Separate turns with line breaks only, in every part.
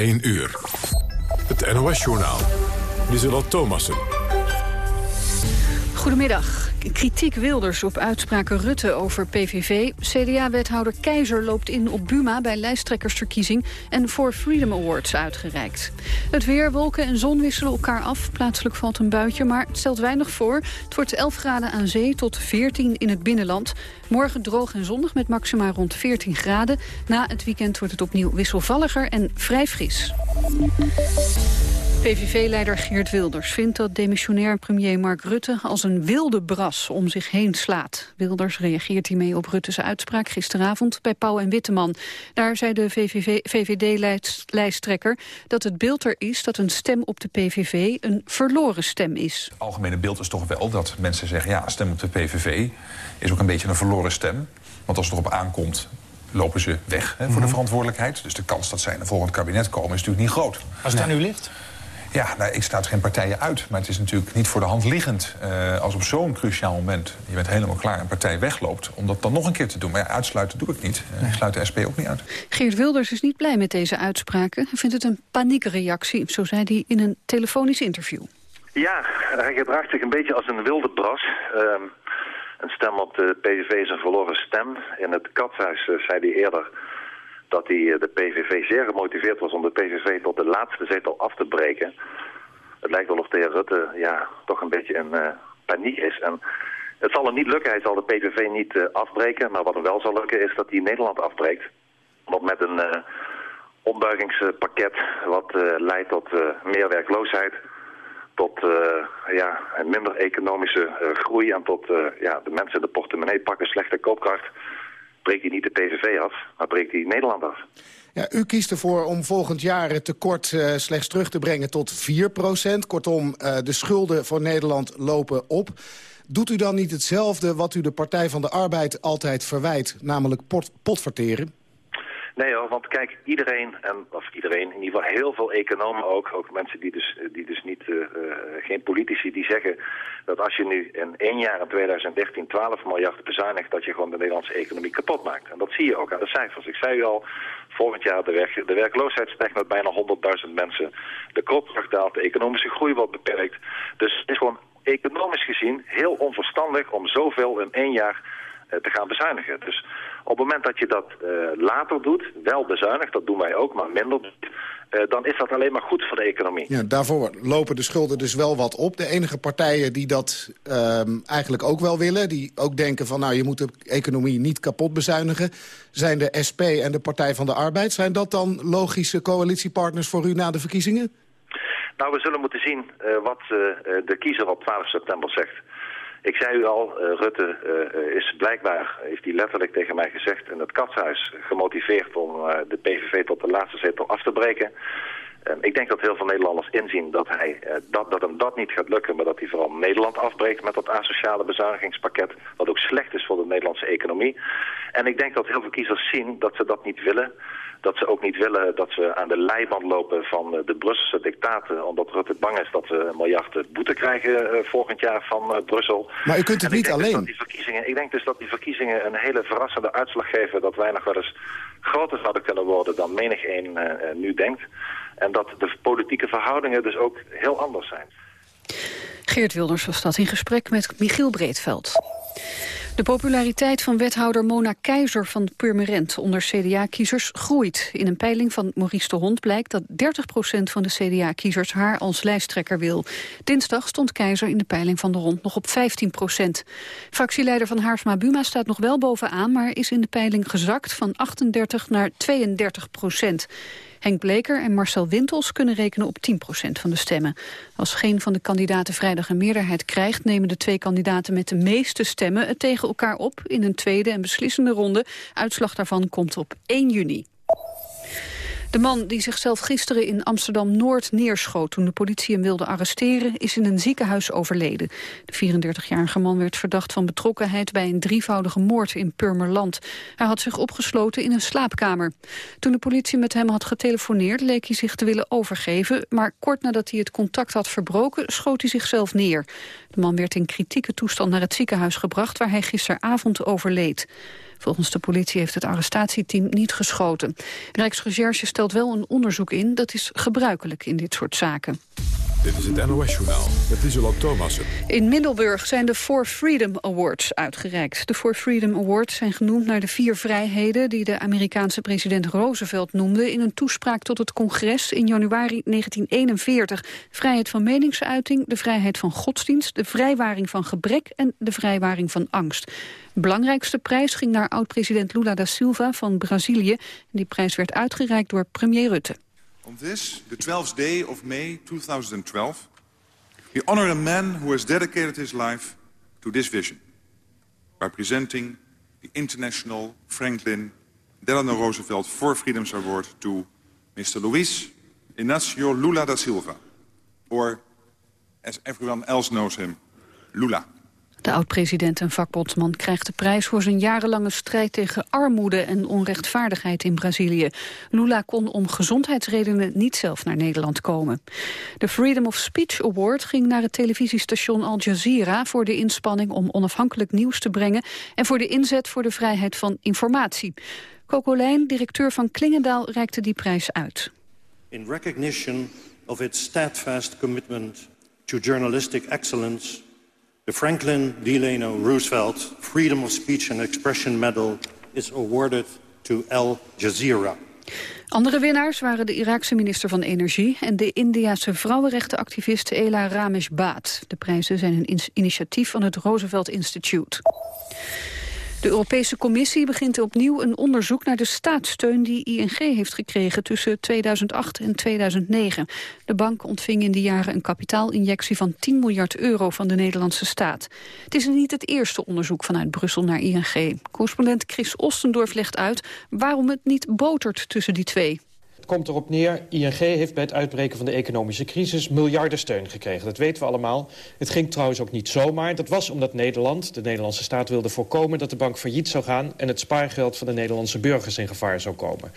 1 uur. Het NOS-journaal. Lieselot Thomassen.
Goedemiddag. Kritiek Wilders op uitspraken Rutte over PVV. CDA-wethouder Keizer loopt in op Buma bij lijsttrekkersverkiezing... en voor Freedom Awards uitgereikt. Het weer, wolken en zon wisselen elkaar af. Plaatselijk valt een buitje, maar het stelt weinig voor. Het wordt 11 graden aan zee tot 14 in het binnenland. Morgen droog en zonnig met maxima rond 14 graden. Na het weekend wordt het opnieuw wisselvalliger en vrij fris. PVV-leider Geert Wilders vindt dat demissionair premier Mark Rutte als een wilde bras om zich heen slaat. Wilders reageert hiermee op Rutte's uitspraak gisteravond bij Pauw en Witteman. Daar zei de VVD-lijsttrekker dat het beeld er is dat een stem op de PVV een verloren stem is.
Het algemene beeld is toch wel dat mensen zeggen ja, stem op de PVV is ook een beetje een verloren stem. Want als het erop aankomt, lopen ze weg hè, voor de mhm. verantwoordelijkheid. Dus de kans dat zij in een volgend kabinet komen is natuurlijk niet groot.
Als het aan u ligt?
Ja, nou, ik sluit geen partijen uit. Maar het is natuurlijk niet voor de hand liggend uh, als op zo'n cruciaal moment... je bent helemaal klaar en een partij wegloopt... om dat dan nog een keer te doen. Maar ja, uitsluiten doe ik niet. Uh, ik sluit de SP ook niet uit.
Geert Wilders is niet blij met deze uitspraken. Hij vindt het een paniekreactie, zo zei hij in een telefonisch interview.
Ja, hij gedraagt zich een beetje als een wilde bras. Uh, een stem op de PVV is een verloren stem. In het katshuis uh, zei hij eerder dat hij eh, de PVV zeer gemotiveerd was om de PVV tot de laatste zetel af te breken. Het lijkt wel of de Rutte ja, toch een beetje in uh, paniek is. En het zal hem niet lukken, hij zal de PVV niet uh, afbreken. Maar wat hem wel zal lukken is dat hij Nederland afbreekt. Want met een uh, ombuigingspakket wat leidt tot meer werkloosheid... tot ja, minder economische groei en tot ja, de mensen de portemonnee pakken slechte koopkracht breekt hij niet de PVV af, maar breekt hij Nederland af.
Ja, u kiest ervoor om volgend jaar het tekort uh, slechts terug te brengen tot 4% Kortom, uh, de schulden voor Nederland lopen op. Doet u dan niet hetzelfde wat u de Partij van de Arbeid altijd verwijt, namelijk pot, potverteren?
Nee hoor, want kijk, iedereen, en, of iedereen, in ieder geval heel veel economen ook, ook mensen die dus, die dus niet, uh, geen politici, die zeggen dat als je nu in één jaar in 2013 12 miljard bezuinigt, dat je gewoon de Nederlandse economie kapot maakt. En dat zie je ook aan de cijfers. Ik zei u al, volgend jaar de, werk, de werkloosheid stijgt met bijna 100.000 mensen. De koopkracht daalt, de economische groei wordt beperkt. Dus het is gewoon economisch gezien heel onverstandig om zoveel in één jaar eh, te gaan bezuinigen. Dus op het moment dat je dat uh, later doet, wel bezuinigt, dat doen wij ook, maar minder doet, uh, dan is dat alleen maar goed voor de economie.
Ja, daarvoor lopen de schulden dus wel wat op. De enige partijen die dat uh, eigenlijk ook wel willen... die ook denken van nou, je moet de economie niet kapot bezuinigen... zijn de SP en de Partij van de Arbeid. Zijn dat dan logische coalitiepartners voor u na de verkiezingen?
Nou, we zullen moeten zien uh, wat de kiezer op 12 september zegt. Ik zei u al, uh, Rutte uh, is blijkbaar, heeft hij letterlijk tegen mij gezegd... in het katshuis gemotiveerd om de PVV tot de laatste zetel af te breken. Ehm, ik denk dat heel veel Nederlanders inzien dat, hij, dat, dat hem dat niet gaat lukken... maar dat hij vooral Nederland afbreekt met dat asociale bezuinigingspakket... wat ook slecht is voor de Nederlandse economie. En ik denk dat heel veel kiezers zien dat ze dat niet willen dat ze ook niet willen dat we aan de leiband lopen van eh, de Brusselse dictaten. Omdat Rutte bang is dat we een miljard boete krijgen uh, volgend jaar van uh, Brussel.
Maar u kunt het niet dus alleen.
die verkiezingen, ik denk dus dat die verkiezingen een hele verrassende uitslag geven. Dat wij nog wel eens groter zouden kunnen worden dan menig een nu denkt. En dat de politieke verhoudingen dus ook heel anders zijn.
Geert Wilders was dat in gesprek met Michiel Breedveld. De populariteit van wethouder Mona Keizer van Purmerend onder CDA-kiezers groeit. In een peiling van Maurice de Hond blijkt dat 30% van de CDA-kiezers haar als lijsttrekker wil. Dinsdag stond Keizer in de peiling van de Hond nog op 15% Fractieleider van Haarsma Buma staat nog wel bovenaan, maar is in de peiling gezakt van 38 naar 32 procent. Henk Bleker en Marcel Wintels kunnen rekenen op 10% van de stemmen. Als geen van de kandidaten vrijdag een meerderheid krijgt... nemen de twee kandidaten met de meeste stemmen het tegen elkaar op... in een tweede en beslissende ronde. Uitslag daarvan komt op 1 juni. De man die zichzelf gisteren in Amsterdam-Noord neerschoot... toen de politie hem wilde arresteren, is in een ziekenhuis overleden. De 34-jarige man werd verdacht van betrokkenheid... bij een drievoudige moord in Purmerland. Hij had zich opgesloten in een slaapkamer. Toen de politie met hem had getelefoneerd... leek hij zich te willen overgeven... maar kort nadat hij het contact had verbroken... schoot hij zichzelf neer. De man werd in kritieke toestand naar het ziekenhuis gebracht... waar hij gisteravond overleed. Volgens de politie heeft het arrestatieteam niet geschoten. Rijksrecherche stelt wel een onderzoek in. Dat is gebruikelijk in dit soort zaken.
Dit is het NOS-journaal met Isola Thomassen.
In Middelburg zijn de For Freedom Awards uitgereikt. De For Freedom Awards zijn genoemd naar de vier vrijheden... die de Amerikaanse president Roosevelt noemde... in een toespraak tot het congres in januari 1941. Vrijheid van meningsuiting, de vrijheid van godsdienst... de vrijwaring van gebrek en de vrijwaring van angst. De belangrijkste prijs ging naar oud-president Lula da Silva van Brazilië. Die prijs werd uitgereikt door premier Rutte.
On this, the 12th day of May 2012, we honor a man who has dedicated his life to this vision by presenting the International Franklin Delano Roosevelt for Freedoms Award to Mr. Luis Inácio Lula da Silva, or as everyone else knows him, Lula.
De oud-president en vakbondsman krijgt de prijs voor zijn jarenlange strijd tegen armoede en onrechtvaardigheid in Brazilië. Lula kon om gezondheidsredenen niet zelf naar Nederland komen. De Freedom of Speech Award ging naar het televisiestation Al Jazeera voor de inspanning om onafhankelijk nieuws te brengen en voor de inzet voor de vrijheid van informatie. Coco Lijn, directeur van Klingendaal, reikte die prijs uit.
In recognition of its steadfast commitment to journalistic excellence the Franklin Delano Roosevelt Freedom of Speech and Expression Medal is awarded to Al Jazeera.
Andere winnaars waren de Iraakse minister van Energie... en de Indiase vrouwenrechtenactivist Ela Ramesh Baat. De prijzen zijn een initiatief van het Roosevelt Institute. De Europese Commissie begint opnieuw een onderzoek naar de staatssteun die ING heeft gekregen tussen 2008 en 2009. De bank ontving in die jaren een kapitaalinjectie van 10 miljard euro van de Nederlandse staat. Het is niet het eerste onderzoek vanuit Brussel naar ING. Correspondent Chris Ostendorf legt uit waarom het niet botert tussen die twee
komt erop neer, ING heeft bij het uitbreken van de economische crisis miljarden steun gekregen. Dat weten we allemaal. Het ging trouwens ook niet zomaar. Dat was omdat Nederland, de Nederlandse staat, wilde voorkomen dat de bank failliet zou gaan en het spaargeld van de Nederlandse burgers in gevaar zou komen.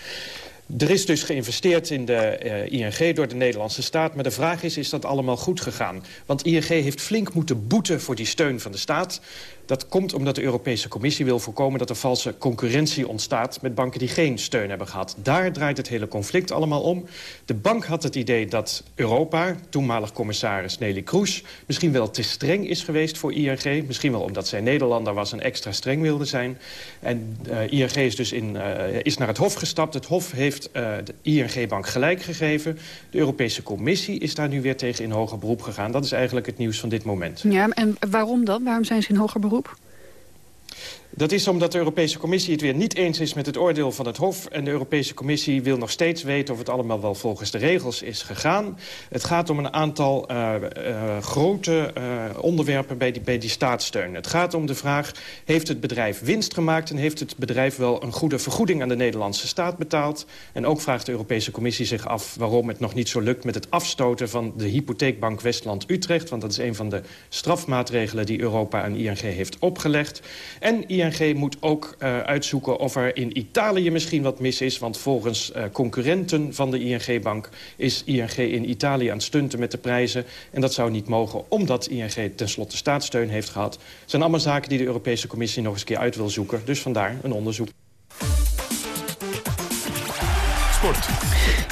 Er is dus geïnvesteerd in de uh, ING door de Nederlandse staat. Maar de vraag is, is dat allemaal goed gegaan? Want ING heeft flink moeten boeten voor die steun van de staat. Dat komt omdat de Europese Commissie wil voorkomen... dat er valse concurrentie ontstaat met banken die geen steun hebben gehad. Daar draait het hele conflict allemaal om. De bank had het idee dat Europa, toenmalig commissaris Nelly Kroes... misschien wel te streng is geweest voor ING. Misschien wel omdat zij Nederlander was en extra streng wilde zijn. En uh, ING is dus in, uh, is naar het Hof gestapt. Het Hof heeft uh, de ING-bank gelijk gegeven. De Europese Commissie is daar nu weer tegen in hoger beroep gegaan. Dat is eigenlijk het nieuws van dit moment.
Ja, en waarom dan? Waarom zijn ze in hoger beroep?
Dat is omdat de Europese Commissie het weer niet eens is met het oordeel van het Hof. En de Europese Commissie wil nog steeds weten of het allemaal wel volgens de regels is gegaan. Het gaat om een aantal uh, uh, grote uh, onderwerpen bij die, bij die staatssteun. Het gaat om de vraag, heeft het bedrijf winst gemaakt... en heeft het bedrijf wel een goede vergoeding aan de Nederlandse staat betaald? En ook vraagt de Europese Commissie zich af waarom het nog niet zo lukt... met het afstoten van de hypotheekbank Westland-Utrecht. Want dat is een van de strafmaatregelen die Europa aan ING heeft opgelegd. En ING ING moet ook uh, uitzoeken of er in Italië misschien wat mis is. Want volgens uh, concurrenten van de ING-bank is ING in Italië aan het stunten met de prijzen. En dat zou niet mogen omdat ING tenslotte staatssteun heeft gehad. Het zijn allemaal zaken die de Europese Commissie nog eens een keer uit wil zoeken. Dus vandaar een onderzoek.
Sport.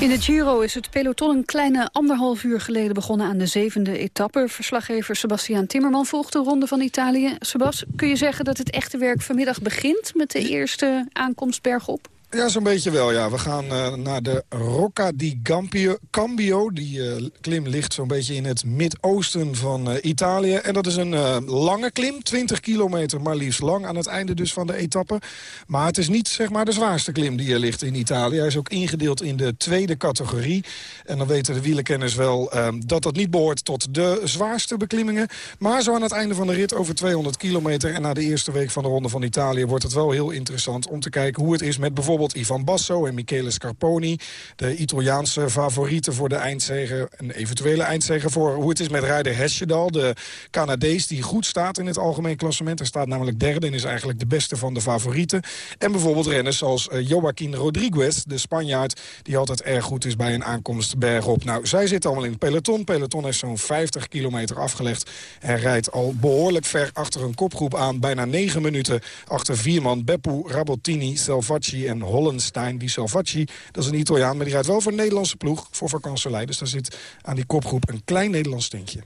In de Giro is het peloton een kleine anderhalf uur geleden begonnen aan de zevende etappe. Verslaggever Sebastiaan Timmerman volgt de ronde van Italië. Sebas, kun je zeggen dat het echte werk vanmiddag begint met de eerste aankomst bergop?
Ja, zo'n beetje wel, ja. We gaan uh, naar de Rocca di Cambio. Cambio. Die uh, klim ligt zo'n beetje in het Midoosten van uh, Italië. En dat is een lange klim, 20 kilometer maar liefst lang... aan het einde dus van de etappe. Maar het is niet zeg maar, de zwaarste klim die er ligt in Italië. Hij is ook ingedeeld in de tweede categorie. En dan weten de wielerkenners wel dat dat niet behoort tot de zwaarste beklimmingen. Maar zo aan het einde van de rit over 200 kilometer... en na de eerste week van de Ronde van Italië... wordt het wel heel interessant om te kijken hoe het is met bijvoorbeeld bijvoorbeeld Ivan Basso en Michele Scarponi. De Italiaanse favorieten voor de eindzegen. Een eventuele eindzegen voor hoe het is met rijder Hesjedal. De Canadees die goed staat in het algemeen klassement. Hij staat namelijk derde en is eigenlijk de beste van de favorieten. En bijvoorbeeld renners zoals uh, Joaquin Rodriguez, de Spanjaard... die altijd erg goed is bij een aankomst bergop. Nou, zij zitten allemaal in het peloton. Peloton heeft zo'n 50 kilometer afgelegd. En rijdt al behoorlijk ver achter een kopgroep aan. Bijna 9 minuten achter vier man. Beppu, Rabottini, Selvacci en Hollenstein. Die Selvacci, dat is een Italiaan, maar die rijdt wel voor een Nederlandse ploeg. Voor vakantieleiders. Dus daar zit aan die kopgroep een klein Nederlands steentje.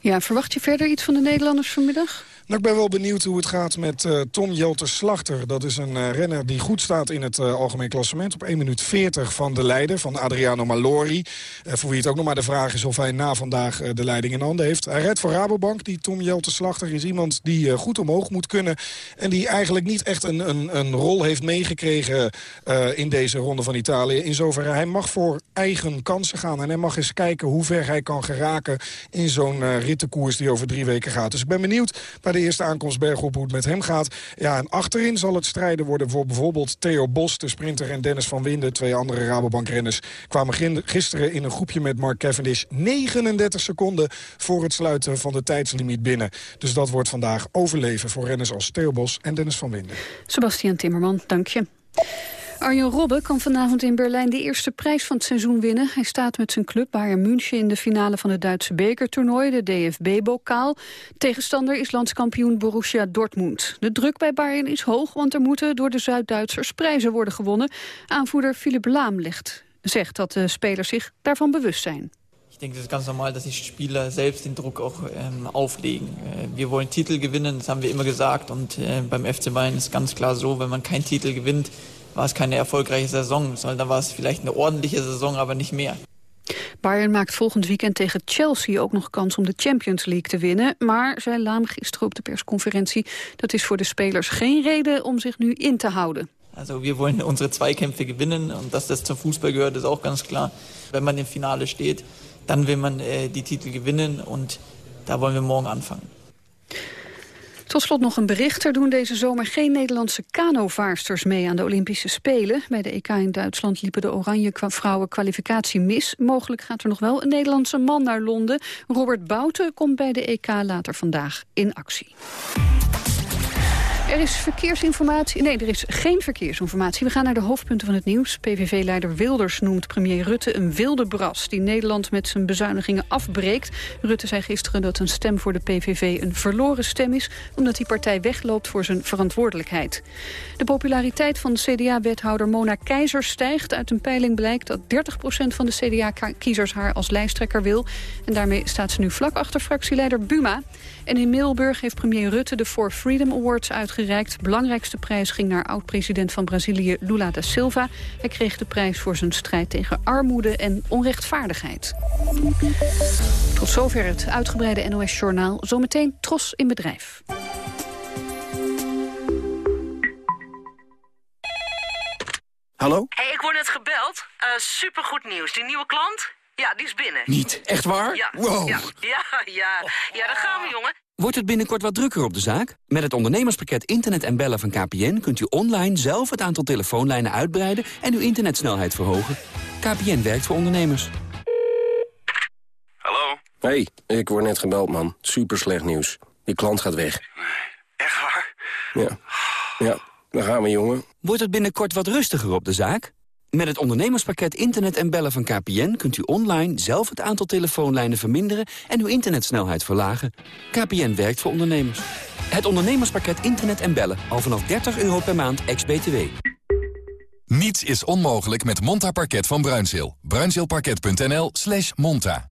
Ja, verwacht je verder iets van de Nederlanders vanmiddag?
Nou, ik ben wel benieuwd hoe het gaat met uh, Tom Jelter Slachter. Dat is een uh, renner die goed staat in het uh, algemeen klassement. Op 1 minuut 40 van de leider, van Adriano Malori. voor wie het ook nog maar de vraag is of hij na vandaag de leiding in handen heeft. Hij redt voor Rabobank. Die Tom Jelter Slachter is iemand die goed omhoog moet kunnen. En die eigenlijk niet echt een, een, een rol heeft meegekregen in deze ronde van Italië. In zoverre hij mag voor eigen kansen gaan. En hij mag eens kijken hoe ver hij kan geraken in zo'n rittenkoers die over drie weken gaat. Dus ik ben benieuwd bij eerste aankomst bergop hoe het met hem gaat. Ja, en achterin zal het strijden worden voor bijvoorbeeld Theo Bos, de sprinter... en Dennis van Winden, twee andere Rabobank-renners... kwamen gisteren in een groepje met Mark Cavendish... 39 seconden voor het sluiten van de tijdslimiet binnen. Dus dat wordt vandaag overleven voor renners als Theo Bos en Dennis van Winden.
Sebastian Timmerman, dank je. Arjen Robben kan vanavond in Berlijn de eerste prijs van het seizoen winnen. Hij staat met zijn club Bayern München in de finale van het Duitse bekertoernooi, de DFB-bokaal. Tegenstander is landskampioen Borussia Dortmund. De druk bij Bayern is hoog, want er moeten door de Zuid-Duitsers prijzen worden gewonnen. Aanvoerder Philip Laam legt, zegt dat de spelers zich daarvan bewust zijn.
Ich denke, es ist ganz normal, dass die Spieler selbst den Druck auch ähm, auflegen. Äh, wir wollen Titel gewinnen, das haben wir immer gesagt. Und äh, beim FC Bayern ist ganz klar so, wenn man keinen Titel gewinnt, war es keine erfolgreiche Saison, sondern dann war es vielleicht eine ordentliche Saison, aber nicht mehr.
Bayern maakt volgend weekend tegen Chelsea ook nog kans om de Champions League te winnen. Maar, zei Laam gisteren op de persconferentie, dat is voor de spelers geen reden om zich nu in te houden.
Also wir wollen unsere Zweikämpfe gewinnen und dass das zum Fußball gehört, ist auch ganz klar. Wenn man im Finale steht, dann will man äh, die Titel gewinnen und da wollen wir morgen anfangen.
Tot slot nog een bericht. Er doen deze zomer geen Nederlandse kanovaarsters mee aan de Olympische Spelen. Bij de EK in Duitsland liepen de oranje vrouwen kwalificatie mis. Mogelijk gaat er nog wel een Nederlandse man naar Londen. Robert Bouten komt bij de EK later vandaag in actie. Er is verkeersinformatie. Nee, er is geen verkeersinformatie. We gaan naar de hoofdpunten van het nieuws. PVV-leider Wilders noemt premier Rutte een wilde bras... die Nederland met zijn bezuinigingen afbreekt. Rutte zei gisteren dat een stem voor de PVV een verloren stem is... omdat die partij wegloopt voor zijn verantwoordelijkheid. De populariteit van de CDA-wethouder Mona Keizer stijgt. Uit een peiling blijkt dat 30% van de CDA-kiezers haar als lijsttrekker wil. En daarmee staat ze nu vlak achter fractieleider Buma. En in Middelburg heeft premier Rutte de For Freedom Awards uitgereikt. De belangrijkste prijs ging naar oud-president van Brazilië Lula da Silva. Hij kreeg de prijs voor zijn strijd tegen armoede en onrechtvaardigheid. Tot zover het uitgebreide NOS-journaal. Zometeen Tros in bedrijf.
Hallo?
Hey, ik word net gebeld. Uh, supergoed nieuws. Die nieuwe klant? Ja, die is binnen.
Niet? Echt waar?
Ja.
Wow.
Ja, ja, ja. Ja, daar gaan we, jongen.
Wordt het binnenkort wat drukker op de zaak? Met het ondernemerspakket Internet en Bellen van KPN... kunt u online zelf het aantal telefoonlijnen uitbreiden... en uw internetsnelheid verhogen. KPN werkt voor ondernemers.
Hallo?
Hey, ik word net gebeld, man. Super slecht nieuws. Die klant gaat weg.
Echt waar?
Ja. Ja, daar gaan we, jongen.
Wordt het binnenkort wat rustiger op de zaak? Met het ondernemerspakket Internet en Bellen van KPN... kunt u online zelf het aantal telefoonlijnen verminderen... en uw internetsnelheid verlagen. KPN werkt voor ondernemers. Het ondernemerspakket Internet en Bellen. Al vanaf 30 euro per maand, ex-BTW.
Niets is onmogelijk met Monta Parket van Bruinzeel. Bruinzeelparket.nl slash monta.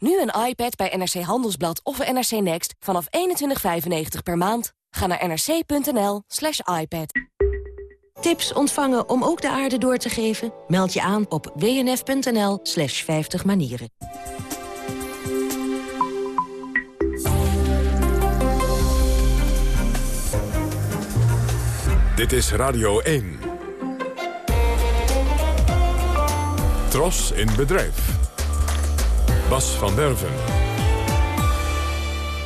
Nu een iPad bij NRC Handelsblad of NRC Next vanaf 21,95 per maand. Ga naar nrc.nl slash iPad.
Tips ontvangen om ook de aarde door te geven? Meld je aan op wnf.nl slash 50 manieren.
Dit is Radio 1. Tros in bedrijf. Bas van Derven.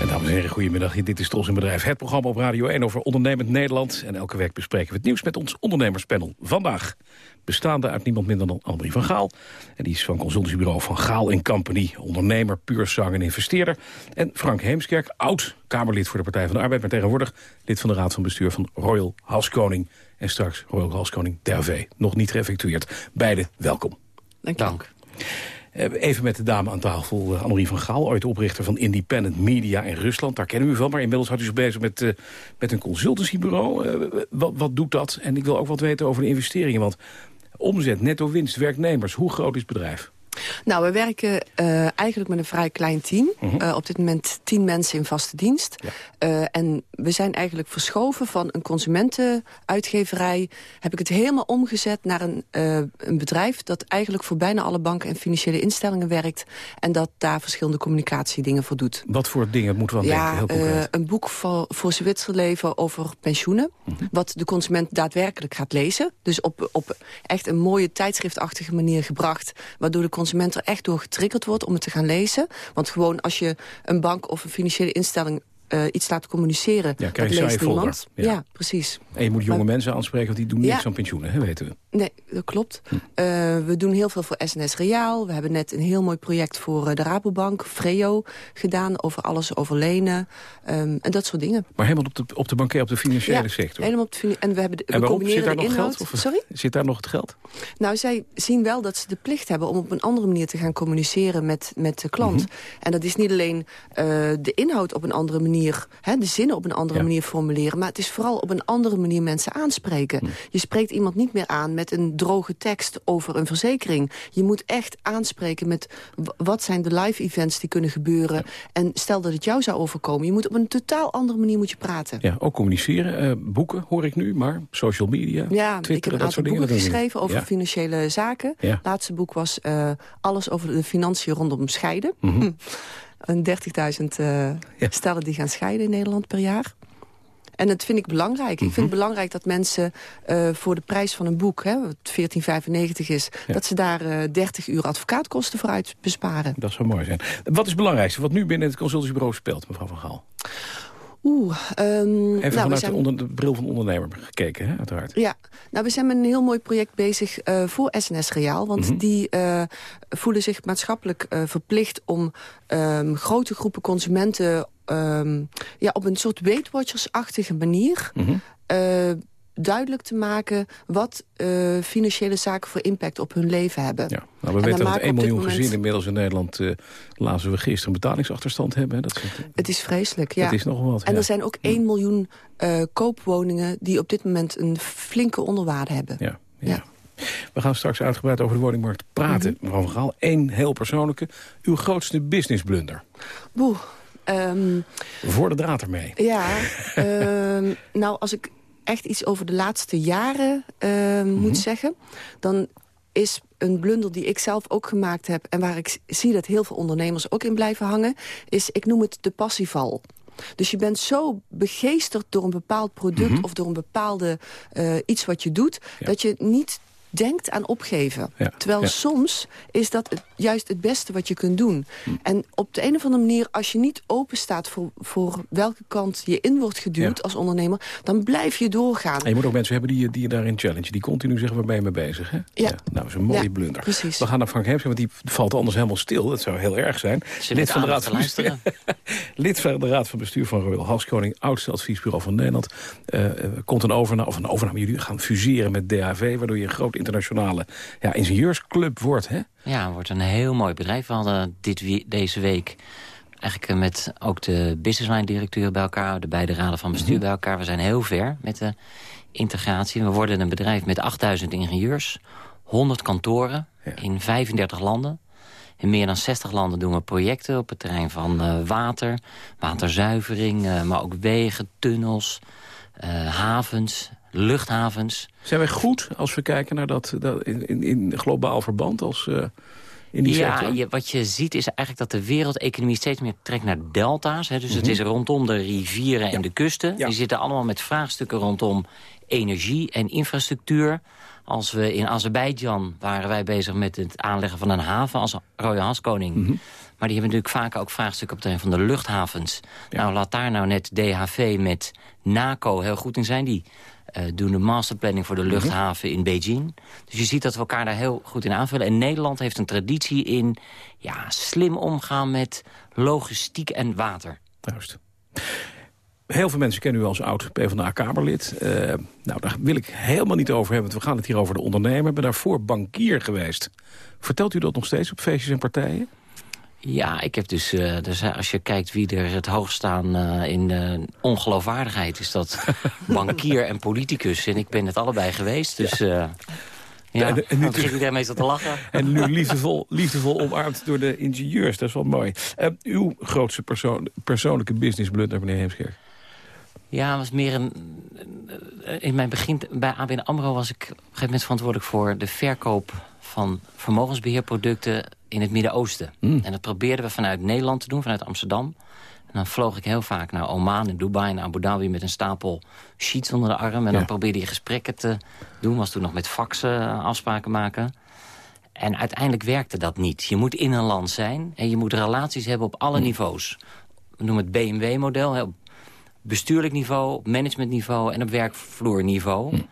En dames en heren, goedemiddag. Dit is Tros in Bedrijf, het programma op Radio 1 over ondernemend Nederland. En elke week bespreken we het nieuws met ons ondernemerspanel. Vandaag bestaande uit niemand minder dan Annemarie van Gaal. En die is van consultiebureau Van Gaal Company. Ondernemer, puurzang en investeerder. En Frank Heemskerk, oud Kamerlid voor de Partij van de Arbeid... maar tegenwoordig lid van de Raad van Bestuur van Royal Halskoning. En straks Royal Halskoning Tervé. Nog niet geëffectueerd. Beide welkom.
Dank je. Dank.
Eh, even met de dame aan tafel, eh, Annemarie van Gaal... ooit oprichter van Independent Media in Rusland. Daar kennen we u van, maar inmiddels houdt u zich bezig met, uh, met een consultancybureau. Wat, wat doet dat? En ik wil ook wat weten over de investeringen. Want omzet, netto winst, werknemers, hoe groot is het bedrijf?
Nou, we werken uh, eigenlijk met een vrij klein team. -huh. uh, op dit moment tien mensen in vaste dienst. Ja. en we zijn eigenlijk verschoven van een consumentenuitgeverij... heb ik het helemaal omgezet naar een, een bedrijf... dat eigenlijk voor bijna alle banken en financiële instellingen werkt... en dat daar verschillende communicatiedingen voor doet.
Wat voor dingen moeten we aan
ja,
denken? Heel concreet.
een boek voor, voor Zwitserleven over pensioenen... -huh. wat de consument daadwerkelijk gaat lezen. Dus op, op echt een mooie tijdschriftachtige manier gebracht... waardoor de consument er echt door getriggerd wordt om het te gaan lezen. Want gewoon als je een bank of een financiële instelling uh, iets laat communiceren,
ja,
dat leest niemand. Ja. ja. precies.
En je moet jonge maar, mensen aanspreken, want die doen niks ja. aan pensioenen, hè, weten we.
Nee, dat klopt. Hm. Uh, we doen heel veel voor SNS Reaal. We hebben net een heel mooi project voor uh, de Rabobank, Freo, gedaan. Over alles over lenen um, en dat soort dingen.
Maar helemaal op de, op de bank, op de financiële
ja,
sector?
helemaal op de En we, hebben de,
en
we
waarom? Zit daar nog
inhoud.
geld? Of,
Sorry?
Zit daar nog het geld?
Nou, zij zien wel dat ze de plicht hebben om op een andere manier te gaan communiceren met, met de klant.
Mhm.
En dat is niet alleen uh, de inhoud op een andere manier, hè, de zinnen op een andere ja. manier formuleren, maar het is vooral op een andere manier mensen aanspreken.
Mhm.
Je spreekt iemand niet meer aan met een droge tekst over een verzekering. Je moet echt aanspreken met wat zijn de live events die kunnen gebeuren. Ja. En stel dat het jou zou overkomen. Je moet op een totaal andere manier moet je praten.
Ja, ook communiceren. Uh, boeken hoor ik nu, maar social media,
ja,
Twitter,
ik heb een
dat soort
boeken
dingen.
geschreven over
ja.
financiële zaken.
Ja.
Het laatste boek was uh, alles over de financiën rondom scheiden. Mm -hmm. 30.000 uh, stellen die gaan scheiden in Nederland per jaar. En dat vind ik belangrijk. Mm -hmm. Ik vind
Mhm.
het belangrijk dat mensen uh, voor de prijs van een boek, hè, wat 14,95 is... Ja. dat ze daar uh, 30 uur advocaatkosten voor uit besparen.
Dat zou mooi zijn. Wat is het belangrijkste wat nu binnen het consultiebureau speelt, mevrouw Van Gaal?
Oeh, um,
Even
nou,
vanuit
zijn...
de, onder, de, bril van ondernemer gekeken, hè, uiteraard.
Ja, nou, we zijn met een heel mooi project bezig uh, voor SNS Reaal. Want mm -hmm. die uh, voelen zich maatschappelijk uh, verplicht om um, grote groepen consumenten... Um, ja, op een soort Weight Watchers-achtige manier...
Mhm.
Mm -hmm duidelijk te maken wat uh, financiële zaken voor impact op hun leven hebben.
Ja, nou, we en weten dat 1 miljoen moment... gezinnen inmiddels in Nederland, uh, lazen we gisteren, een betalingsachterstand hebben. Dat is,
het is vreselijk, ja.
Het is nog wat,
En
ja.
er zijn ook 1 miljoen uh, koopwoningen die op dit moment een flinke onderwaarde hebben.
Ja, ja. ja. We gaan straks uitgebreid over de woningmarkt praten, mm -hmm. mevrouw Van Gaal. Eén heel persoonlijke, uw grootste businessblunder.
Boe. Um,
Voor de draad ermee.
Ja, um, nou als ik echt iets over de laatste jaren uh, mm -hmm. moet zeggen... dan is een blunder die ik zelf ook gemaakt heb... en waar ik zie dat heel veel ondernemers ook in blijven hangen... is, ik noem het de passieval. Dus je bent zo begeesterd door een bepaald product...
Mhm.
Mm -hmm. of door een bepaalde uh, iets wat je doet... Ja. dat je niet denkt aan opgeven.
Ja,
Terwijl
ja.
soms is dat het, juist het beste wat je kunt doen.
Hm.
En op de een of andere manier, als je niet open staat... voor, voor welke kant je in wordt geduwd
Ja.
als ondernemer... dan blijf je doorgaan.
En je moet ook mensen hebben die, je- die je daarin challenge. Die continu zeggen, waar ben je mee bezig? Hè?
Ja.
Nou, dat is een mooie
Ja,
blunder.
precies.
We gaan naar Frank Heemskerk, want die valt anders helemaal stil. Dat zou heel erg zijn.
Ze met aandacht te luisteren.
Lid van de Raad van Bestuur van Royal Halskoning, oudste adviesbureau van Nederland. Eh, eh, komt een overname, of een overname, jullie gaan fuseren met DHV... waardoor je een groot internationale ja, ingenieursclub wordt, hè?
Ja, het wordt een heel mooi bedrijf. We hadden dit deze week eigenlijk eh, met ook de businessline directeur bij elkaar... de beide raden van bestuur bij elkaar. We zijn heel ver met de integratie. We worden een bedrijf met 8000 ingenieurs, 100 kantoren in 35 landen. In meer dan 60 landen doen we projecten op het terrein van eh, water, waterzuivering... eh, maar ook wegen, tunnels, havens, luchthavens.
Zijn wij goed als we kijken naar dat, dat in, in, in globaal verband als eh, in die
ja, je, wat je ziet is eigenlijk dat de wereldeconomie steeds meer trekt naar delta's. Hè. Dus het
Mhm.
is rondom de rivieren en de kusten. Die zitten allemaal met vraagstukken rondom energie en infrastructuur. Als we in Azerbeidzjan waren wij bezig met het aanleggen van een haven als Rode Haskoning.
Mhm.
Maar die hebben natuurlijk vaak ook vraagstukken op het terrein van de luchthavens. Nou, laat daar nou net DHV met NACO heel goed in zijn. Die eh, doen de masterplanning voor de luchthaven in Beijing. Dus je ziet dat we elkaar daar heel goed in aanvullen. En Nederland heeft een traditie in ja, slim omgaan met logistiek en water.
Juist. Heel veel mensen kennen u als oud PvdA-Kamerlid. Eh nou, daar wil ik helemaal niet over hebben, want we gaan het hier over de ondernemer. Ik ben daarvoor bankier geweest. Vertelt u dat nog steeds op feestjes en partijen?
Ja, ik heb dus, eh, dus eh, als je kijkt wie er het hoogst staan eh, in de ongeloofwaardigheid... is dat bankier en politicus. En ik ben het allebei geweest, dus... Ja. Ja,
En- en nu-
begint iedereen meestal te lachen.
En nu liefdevol, liefdevol omarmd door de ingenieurs. Dat is wel mooi. Uw grootste persoon, persoonlijke business blunder, meneer Heemskerk?
Ja, was meer een... In mijn begin bij ABN AMRO was ik op een gegeven moment verantwoordelijk voor de verkoop van vermogensbeheerproducten in het Midden-Oosten.
Mm.
En dat probeerden we vanuit Nederland te doen, vanuit Amsterdam. En dan vloog ik heel vaak naar Oman en Dubai en Abu Dhabi met een stapel sheets onder de arm. En dan
Ja.
probeerde je gesprekken te doen. Was toen nog met faxen eh, afspraken maken. En uiteindelijk werkte dat niet. Je moet in een land zijn en je moet relaties hebben op alle niveaus. We noemen het BMW-model. Op bestuurlijk niveau, op managementniveau en op werkvloerniveau.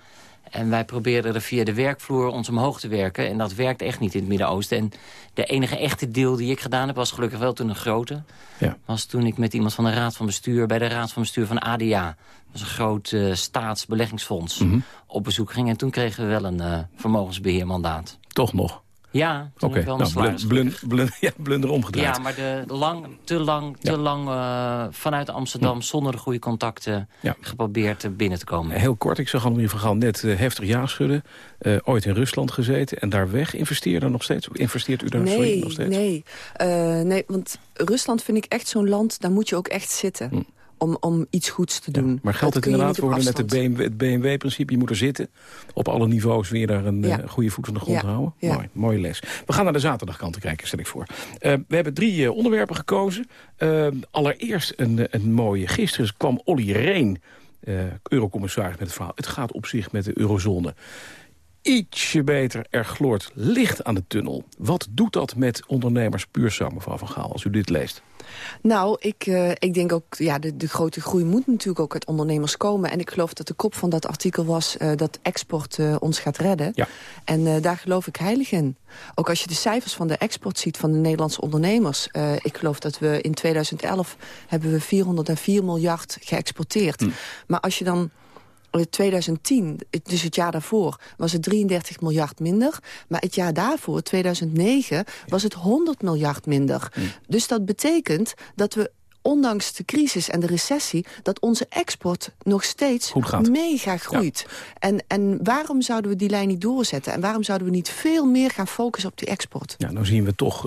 En wij probeerden er via de werkvloer ons omhoog te werken. En dat werkt echt niet in het Midden-Oosten. En de enige echte deal die ik gedaan heb, was gelukkig wel toen een grote.
Ja.
Was toen ik met iemand van de Raad van Bestuur... bij de Raad van Bestuur van ADA... dat was een groot eh, staatsbeleggingsfonds...
Mhm.
op bezoek ging. En toen kregen we wel een eh, vermogensbeheermandaat.
Toch nog?
Ja, toen heb ik wel mijn
nou,
salaris
blun, blun, blun, ja, blunder omgedraaid.
ja, maar de lang, te lang, te lang eh, vanuit Amsterdam... zonder de goede contacten
Ja.
geprobeerd binnen te komen.
Heel kort, ik zag Annemarie van Gaal net eh, heftig ja schudden. Eh, ooit in Rusland gezeten en daar weg. Investeert er nog steeds? Investeert u daar
Nee,
nog steeds?
nee. Eh, nee, want Rusland vind ik echt zo'n land... daar moet je ook echt zitten om, om iets goeds te doen.
Maar geldt het inderdaad voor net het. BMW BMW-principe? Je moet er zitten. Op alle niveaus weer daar een
Ja.
eh, goede voet aan de grond
Ja,
houden. Mooi, mooie les. We gaan naar de zaterdagkant te kijken, stel ik voor. Eh, we hebben drie eh, onderwerpen gekozen. Allereerst een, een mooie. Gisteren kwam Olly Reen, eurocommissaris, met het verhaal. Het gaat op zich met de eurozone. Ietsje beter, er gloort licht aan de tunnel. Wat doet dat met ondernemers puur samen, mevrouw Van Gaal, als u dit leest?
Nou, ik, eh, ik denk ook, ja, de, de grote groei moet natuurlijk ook uit ondernemers komen. En ik geloof dat de kop van dat artikel was eh, dat export eh, ons gaat redden.
Ja.
En daar geloof ik heilig in. Ook als je de cijfers van de export ziet van de Nederlandse ondernemers. ik geloof dat we in 2011 hebben we 404 miljard geëxporteerd. Maar als je dan... In 2010, dus het jaar daarvoor, was het 33 miljard minder. Maar het jaar daarvoor, 2009, was het 100 miljard minder. Dus dat betekent dat we ondanks de crisis en de recessie... dat onze export nog steeds mega groeit. En, en waarom zouden we die lijn niet doorzetten? En waarom zouden we niet veel meer gaan focussen op die export?
Ja, nou zien we toch,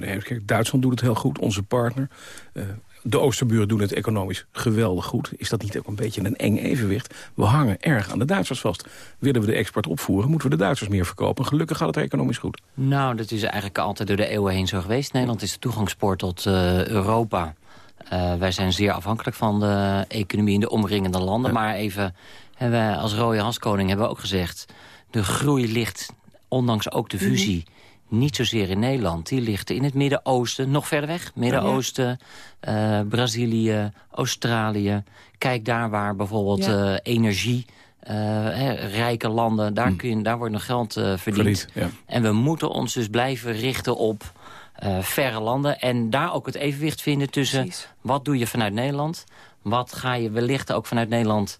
Heemskerk, Duitsland doet het heel goed, onze partner. Eh, de Oosterburen doen het economisch geweldig goed. Is dat niet ook een beetje een eng evenwicht? We hangen erg aan de Duitsers vast. Willen we de export opvoeren, moeten we de Duitsers meer verkopen. Gelukkig gaat het economisch goed.
Nou, dat is eigenlijk altijd door de eeuwen heen zo geweest. Nederland is de toegangspoort tot eh, Europa. Eh, wij zijn zeer afhankelijk van de economie in de omringende landen. Maar even, wij als rode haskoning hebben we ook gezegd... de groei ligt, ondanks ook de fusie... niet zozeer in Nederland. Die ligt in het Midden-Oosten, nog verder weg. Midden-Oosten, eh, Brazilië, Australië. Kijk daar waar bijvoorbeeld
Ja.
eh, energie... eh, hè, rijke landen, daar, kun je, daar wordt nog geld verdiend.
Ja.
En we moeten ons dus blijven richten op verre landen. En daar ook het evenwicht vinden tussen... wat doe je vanuit Nederland? Wat ga je wellicht ook vanuit Nederland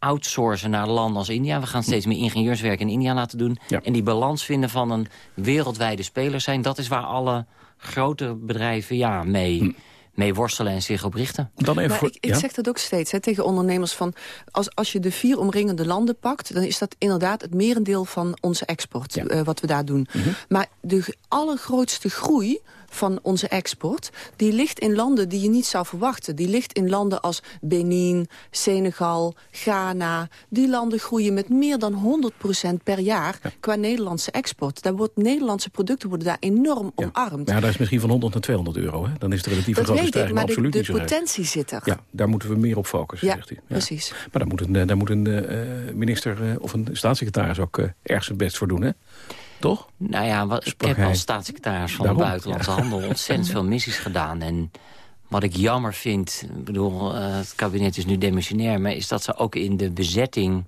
outsourcen naar landen als India? We gaan steeds meer ingenieurswerk in India laten doen. En die balans vinden van een wereldwijde speler zijn... dat is waar alle grote bedrijven ja, mee, mee worstelen en zich op richten.
Dan
Maar ik, ik zeg dat ook steeds hè, tegen ondernemers. Van, als, als je de vier omringende landen pakt... dan is dat inderdaad het merendeel van onze export, eh, wat we daar doen. Maar de allergrootste groei van onze export... die ligt in landen die je niet zou verwachten. Die ligt in landen als Benin, Senegal, Ghana. Die landen groeien met meer dan 100% per jaar... qua Nederlandse export. Daar wordt, Nederlandse producten worden daar enorm omarmd.
Ja, dat is misschien van 100 naar 200 euro. Hè? Dan is het relatief een
Dat
grote
ik,
stijging,
maar de,
absoluut
de
niet zo groot.
potentie zit er.
Ja, daar moeten we meer op focussen,
Ja,
zegt hij.
precies.
Maar daar moet een, eh, daar moet een eh, minister eh, of een staatssecretaris ook eh, erg zijn best voor doen, hè? Toch?
Nou ja, wat, ik heb als staatssecretaris van
Daarom,
Buitenlandse
ja.
Handel ontzettend veel missies gedaan. En wat ik jammer vind, ik bedoel, eh, het kabinet is nu demissionair... maar is dat ze ook in de bezetting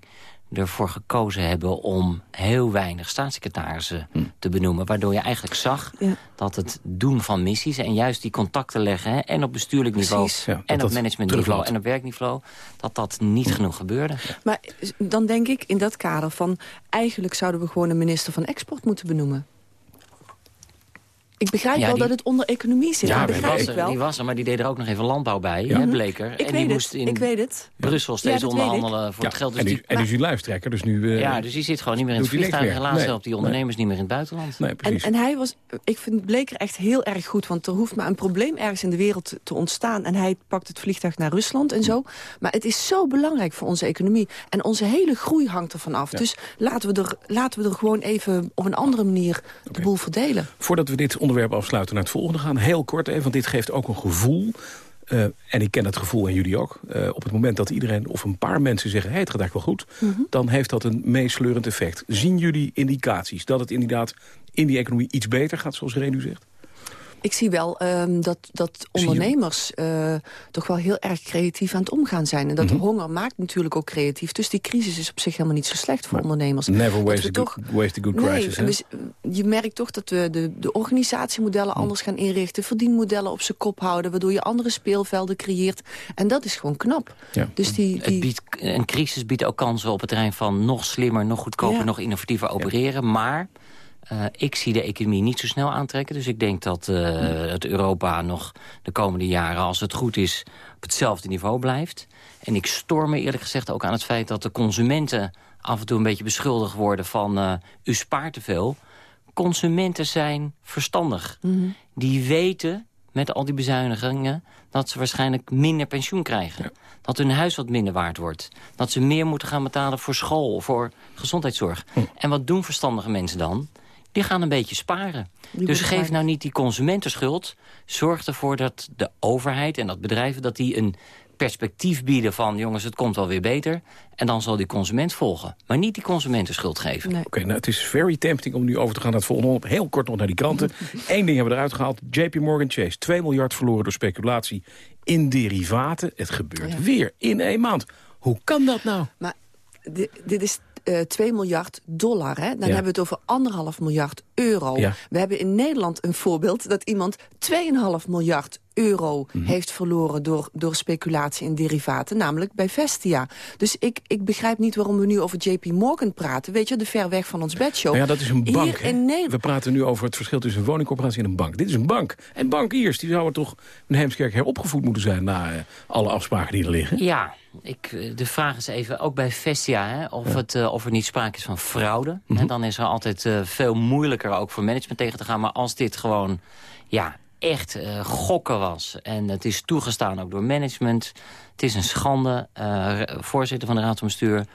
ervoor gekozen hebben... om heel weinig staatssecretarissen
Hm.
te benoemen. Waardoor je eigenlijk zag dat het doen van missies... en juist die contacten leggen, hè, en op bestuurlijk niveau...
Precies. Ja, dat
en op managementniveau en op werkniveau... dat dat niet genoeg gebeurde.
Maar dan denk ik in dat kader van... eigenlijk zouden we gewoon een minister van export moeten benoemen. Ik begrijp
Ja,
wel
die-
dat het onder economie zit.
Ja,
dat
die
begrijp
was,
ik
er,
wel.
die was er, maar die deed er ook nog even landbouw bij,
Ja.
hè. Bleker.
Ik
en
weet
die
het,
moest in
ik weet het.
Brussel steeds onderhandelen voor het geld. Dus
en,
die,
nu, en nu is hij lijsttrekker, dus nu... eh,
ja, dus die zit gewoon niet meer in het vliegtuig. Helaas
Nee,
helpt die
nee.
ondernemers niet meer in het buitenland.
Nee,
En,
precies.
en hij was, ik vind Bleker echt heel erg goed. Want er hoeft maar een probleem ergens in de wereld te, te ontstaan. En hij pakt het vliegtuig naar Rusland en zo. Maar het is zo belangrijk voor onze economie. En onze hele groei hangt ervan af. Dus laten we, er, laten we er gewoon even op een andere manier de boel verdelen.
Voordat we dit onderwerp afsluiten naar het volgende gaan... heel kort even, want dit geeft ook een gevoel... eh, en ik ken het gevoel en jullie ook. eh, op het moment dat iedereen of een paar mensen zeggen... Hey, het gaat eigenlijk wel goed,
Mhm.
dan heeft dat een meesleurend effect. Zien jullie indicaties dat het inderdaad in die economie iets beter gaat... zoals Renu zegt?
Ik zie wel ehm, dat, dat ondernemers eh, toch wel heel erg creatief aan het omgaan zijn. En dat
Mhm.
de honger maakt natuurlijk ook creatief. Dus die crisis is op zich helemaal niet zo slecht voor ondernemers.
Never waste a good, waste a good
Nee,
crisis. hè?
dus, je merkt toch dat we de, de organisatiemodellen anders gaan inrichten. Verdienmodellen op zijn kop houden. Waardoor je andere speelvelden creëert. En dat is gewoon knap. Dus die,
Het
die,
biedt, een crisis biedt ook kansen op het terrein van nog slimmer, nog goedkoper,
Ja.
nog innovatiever opereren. Maar eh, ik zie de economie niet zo snel aantrekken. Dus ik denk dat, eh, dat Europa nog de komende jaren, als het goed is, op hetzelfde niveau blijft. En ik stoor me eerlijk gezegd ook aan het feit dat de consumenten af en toe een beetje beschuldigd worden van eh, u spaart te veel. Consumenten zijn verstandig. Die weten met al die bezuinigingen dat ze waarschijnlijk minder pensioen krijgen. Dat hun huis wat minder waard wordt. Dat ze meer moeten gaan betalen voor school, voor gezondheidszorg. En wat doen verstandige mensen dan? Die gaan een beetje sparen. dus geef nou niet die consumenten schuld. Zorg ervoor dat de overheid en dat bedrijven... dat die een perspectief bieden van... jongens, het komt wel weer beter. En dan zal die consument volgen. Maar niet die consumenten schuld geven.
Oké, nou, het is very tempting om nu over te gaan naar het volgende. Heel kort nog naar die kranten. Eén ding hebben we eruit gehaald. JP Morgan Chase. 2 miljard verloren door speculatie in derivaten. Het gebeurt weer in één maand. Hoe kan dat nou?
Maar di- dit is eh 2 miljard dollar. Hè? Dan
Ja.
hebben we het over anderhalf miljard euro.
Ja.
We hebben in Nederland een voorbeeld dat iemand 2,5 miljard euro
Mhm.
heeft verloren door, door speculatie in derivaten, namelijk bij Vestia. Dus ik, ik begrijp niet waarom we nu over JP Morgan praten. Weet je, de ver weg van ons bedshow.
Nou ja, dat is een bank.
Hier in Nederland.
We praten nu over het verschil tussen een woningcorporatie en een bank. Dit is een bank. En bankiers die zouden toch in Heemskerk heropgevoed moeten zijn... na eh, alle afspraken die er liggen.
Ja, ik, eh, de vraag is even, ook bij Vestia, hè, of, het, eh, of er niet sprake is van fraude.
Mhm.
En dan is er altijd eh, veel moeilijker ook voor management tegen te gaan. Maar als dit gewoon ja, echt gokken was en het is toegestaan ook door management... het is een schande, voorzitter van de Raad van Bestuur,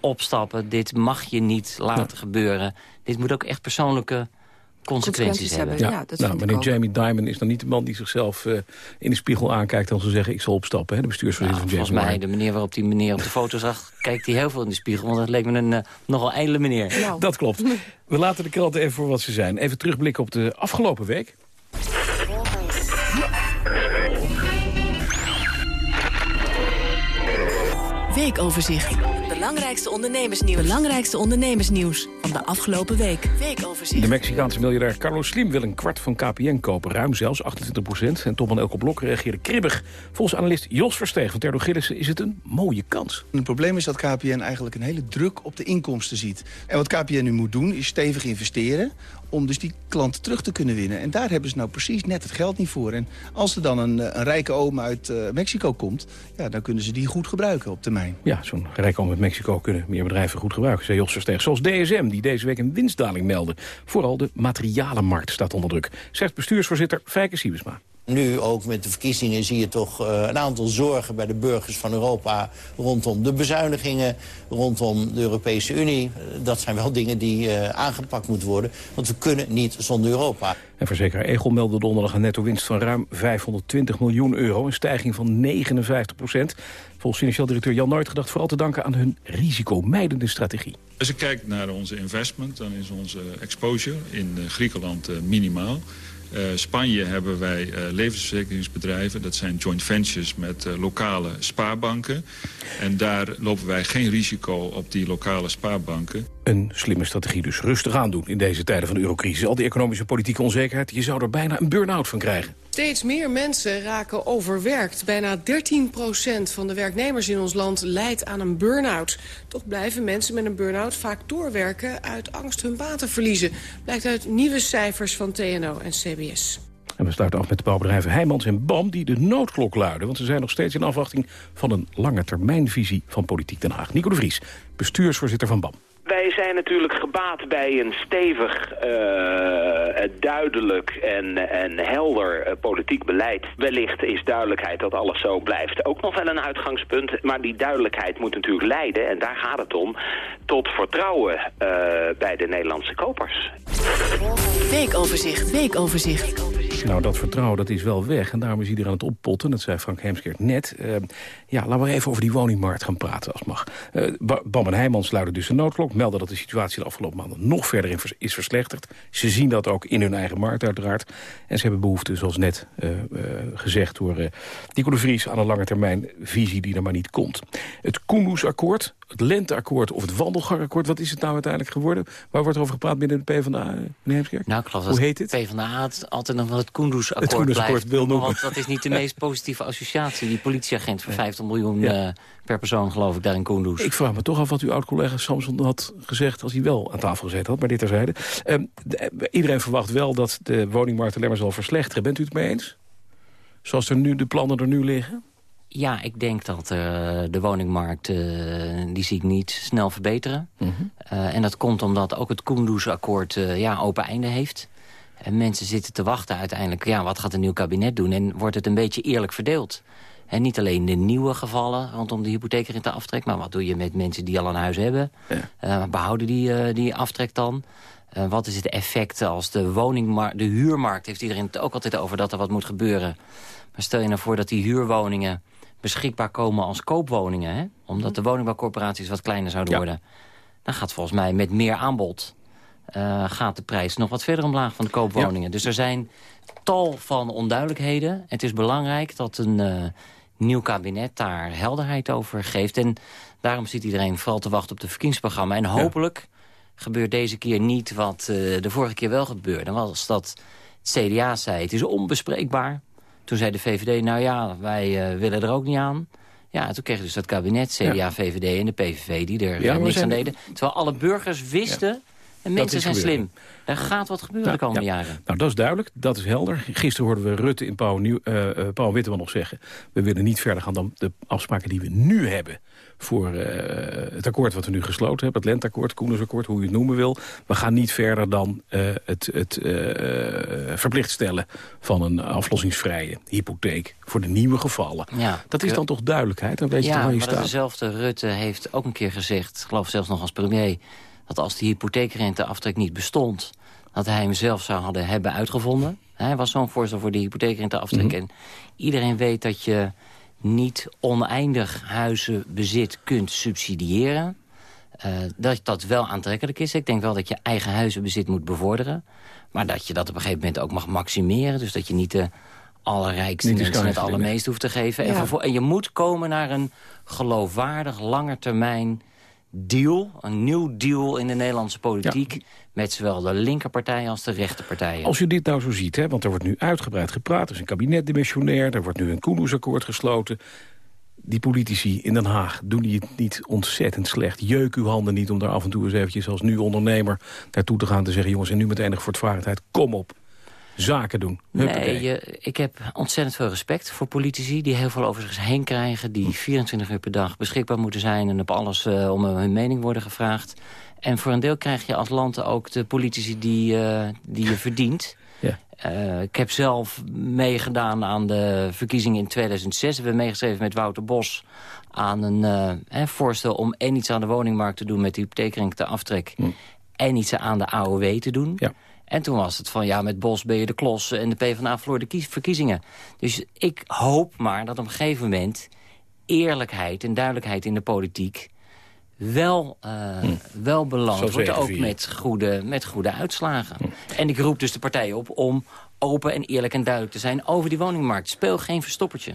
opstappen. Dit mag je niet laten gebeuren. Dit moet ook echt persoonlijke consequenties, hebben.
Ja, dat
nou, meneer. Jamie Dimon is dan niet de man die zichzelf eh, in de spiegel aankijkt... en zal zeggen, ik zal opstappen, hè, de bestuursvoorzitter
Nou,
van
volgens
James
mij, de manier waarop die meneer op de foto zag... kijkt hij heel veel in de spiegel, want dat leek me een uh, nogal ijdele meneer.
Nou.
Dat klopt. We laten de kranten even voor wat ze zijn. Even terugblikken op de afgelopen week.
Weekoverzicht. Belangrijkste ondernemersnieuws. Belangrijkste ondernemersnieuws van de afgelopen week. Weekoverzicht.
De Mexicaanse miljardair Carlos Slim wil een kwart van KPN kopen. Ruim zelfs, 28 procent. En topman Elko Blok reageerde kribbig. Volgens analist Jos Versteeg van Terdo Gillissen is het een mooie kans.
Het probleem is dat KPN eigenlijk een hele druk op de inkomsten ziet. En wat KPN nu moet doen is stevig investeren om dus die klanten terug te kunnen winnen. En daar hebben ze nou precies net het geld niet voor. En als er dan een, een rijke oom uit uh, Mexico komt... Ja, dan kunnen ze die goed gebruiken op termijn.
Ja, zo'n rijke oom uit Mexico kunnen meer bedrijven goed gebruiken, zei Jos Versteeg. Zoals DSM, die deze week een winstdaling meldde. Vooral de materialenmarkt staat onder druk. Zegt bestuursvoorzitter Fijke Siebesma.
Nu ook met de verkiezingen zie je toch uh, een aantal zorgen bij de burgers van Europa... rondom de bezuinigingen, rondom de Europese Unie. Uh, dat zijn wel dingen die uh, aangepakt moeten worden. Want we kunnen niet zonder Europa.
En verzekeraar Egel meldde donderdag een netto-winst van ruim 520 miljoen euro. Een stijging van 59 procent. Volgens financieel directeur Jan Nooit gedacht vooral te danken aan hun risicomijdende strategie.
Als ik kijk naar onze investment, dan is onze exposure in Griekenland minimaal. Uh, Spanje hebben wij uh, levensverzekeringsbedrijven. Dat zijn joint ventures met uh, lokale spaarbanken. En daar lopen wij geen risico op die lokale spaarbanken.
Een slimme strategie dus rustig aandoen in deze tijden van de eurocrisis. Al die economische politieke onzekerheid, je zou er bijna een burn-out van krijgen.
Steeds meer mensen raken overwerkt. Bijna 13% van de werknemers in ons land leidt aan een burn-out. Toch blijven mensen met een burn-out vaak doorwerken... uit angst hun baan te verliezen. Blijkt uit nieuwe cijfers van TNO en CBS.
En we sluiten af met de bouwbedrijven Heijmans en BAM... die de noodklok luiden, want ze zijn nog steeds in afwachting... van een lange termijnvisie van Politiek Den Haag. Nico de Vries, bestuursvoorzitter van BAM.
Wij zijn natuurlijk gebaat bij een stevig, uh, duidelijk en, en helder uh, politiek beleid. Wellicht is duidelijkheid dat alles zo blijft ook nog wel een uitgangspunt. Maar die duidelijkheid moet natuurlijk leiden, en daar gaat het om, tot vertrouwen uh, bij de Nederlandse kopers.
Weekoverzicht, weekoverzicht.
Nou, dat vertrouwen dat is wel weg en daarom is iedereen aan het oppotten. Dat zei Frank Heemskerk net. Uh, ja, laten we even over die woningmarkt gaan praten, als mag. Uh, Bam en Heijmans sluiten dus de noodklok. Melden dat de situatie de afgelopen maanden nog verder is verslechterd. Ze zien dat ook in hun eigen markt uiteraard. En ze hebben behoefte, zoals net uh, gezegd door Nico de Vries... aan een lange termijn visie die er maar niet komt. Het Koendersakkoord, het Lenteakkoord of het Wandelgangakkoord... wat is het nou uiteindelijk geworden? Waar wordt er over gepraat binnen de PvdA, meneer Heemskerk?
Nou, ik geloof
Hoe
dat
heet het?
PvdA altijd nog wel het Koendersakkoord
Koendersakkoord wil noemen.
Want dat is niet de meest positieve associatie. Die politieagent voor 50 miljoen ja. uh, per persoon, geloof ik, daar in Koendersakkoord.
Ik vraag me toch af wat uw oud-collega Samson had gezegd... als hij wel aan tafel gezeten had, maar dit terzijde. De, iedereen verwacht wel dat de woningmarkt alleen maar zal verslechteren. Bent u het mee eens? Zoals er nu, de plannen er nu liggen?
Ja, ik denk dat uh, de woningmarkt, uh, die zie ik niet snel verbeteren. Mm -hmm. uh, en dat komt omdat ook het Koendersakkoord ja, open einde heeft. En mensen zitten te wachten uiteindelijk, ja, wat gaat een nieuw kabinet doen? En wordt het een beetje eerlijk verdeeld? En niet alleen de nieuwe gevallen rondom de hypotheekrenteaftrek... maar wat doe je met mensen die al een huis hebben? Ja. behouden die, die aftrek dan? wat is het effect als de woningmarkt, de huurmarkt... heeft iedereen het ook altijd over dat er wat moet gebeuren. Maar stel je nou voor dat die huurwoningen beschikbaar komen als koopwoningen... Hè? omdat de woningbouwcorporaties wat kleiner zouden ja. worden... dan gaat volgens mij met meer aanbod... Uh, gaat de prijs nog wat verder omlaag van de koopwoningen. Ja. Dus er zijn tal van onduidelijkheden. Het is belangrijk dat een uh, nieuw kabinet daar helderheid over geeft. En daarom zit iedereen vooral te wachten op het verkiezingsprogramma. En hopelijk ja. gebeurt deze keer niet wat uh, de vorige keer wel gebeurde. Was dat het CDA zei, het is onbespreekbaar. Toen zei de VVD, nou ja, wij uh, willen er ook niet aan. Ja, toen kreeg je dus dat kabinet, CDA, ja. VVD en de PVV... die er ja, niks aan deden. Terwijl alle burgers wisten... Ja. En mensen zijn slim. Er gaat wat gebeuren
nou,
de komende jaren.
Nou, dat is duidelijk. Dat is helder. Gisteren hoorden we Rutte in Pauw, Nieuw, uh, Pauw Witteman nog zeggen... we willen niet verder gaan dan de afspraken die we nu hebben... voor uh, het akkoord wat we nu gesloten hebben. Het Lenteakkoord, Koendersakkoord, hoe je het noemen wil. We gaan niet verder dan uh, het, het verplicht stellen... van een aflossingsvrije hypotheek voor de nieuwe gevallen.
Ja,
dat is dan toch duidelijkheid? Dan weet je
ja,
waar je
maar
staat.
dezelfde Rutte heeft ook een keer gezegd... geloof zelfs nog als premier dat als die hypotheekrenteaftrek niet bestond... dat hij hem zelf zou hadden hebben uitgevonden. Hij was zo'n voorstel voor de hypotheekrenteaftrek.
Mhm.
En iedereen weet dat je niet oneindig huizenbezit kunt subsidiëren. Eh, dat dat wel aantrekkelijk is. Ik denk wel dat je eigen huizenbezit moet bevorderen. Maar dat je dat op een gegeven moment ook mag maximeren. Dus dat je niet de allerrijkste
Niet
mensen het allermeest hoeft te geven. En,
Ja.
en je moet komen naar een geloofwaardig langetermijn deal. Een nieuw deal in de Nederlandse politiek. Met zowel de linkerpartijen als de rechterpartijen.
Als je dit nou zo ziet, hè, want er wordt nu uitgebreid gepraat... er is een kabinet dimissionair, er wordt nu een Koendersakkoord gesloten... die politici in Den Haag, doen die het niet ontzettend slecht? Jeuk uw handen niet om daar af en toe eens eventjes als nu ondernemer... naartoe te gaan te zeggen, jongens, en nu met enige voortvarendheid... kom op, zaken doen. Huppakee.
Nee, je, ik heb ontzettend veel respect voor politici... die heel veel over zich heen krijgen... die 24 uur per dag beschikbaar moeten zijn... en op alles eh, om hun mening worden gevraagd. En voor een deel krijg je als land ook de politici die, eh, die je verdient.
Ja.
Eh, ik heb zelf meegedaan aan de verkiezingen in 2006. We hebben meegeschreven met Wouter Bos aan een eh, hè, voorstel... om en iets aan de woningmarkt te doen met de hypotheekrente aftrek... en iets aan de AOW te doen. En toen was het van, ja, met Bos ben je de klos... en de PvdA verloor de verkiezingen. Dus ik hoop maar dat op een gegeven moment... eerlijkheid en duidelijkheid in de politiek... wel, eh, wel beloond
Zal
wordt, ook met goede, met goede uitslagen. En ik roep dus de partijen op om open en eerlijk en duidelijk te zijn... over die woningmarkt. Speel geen verstoppertje.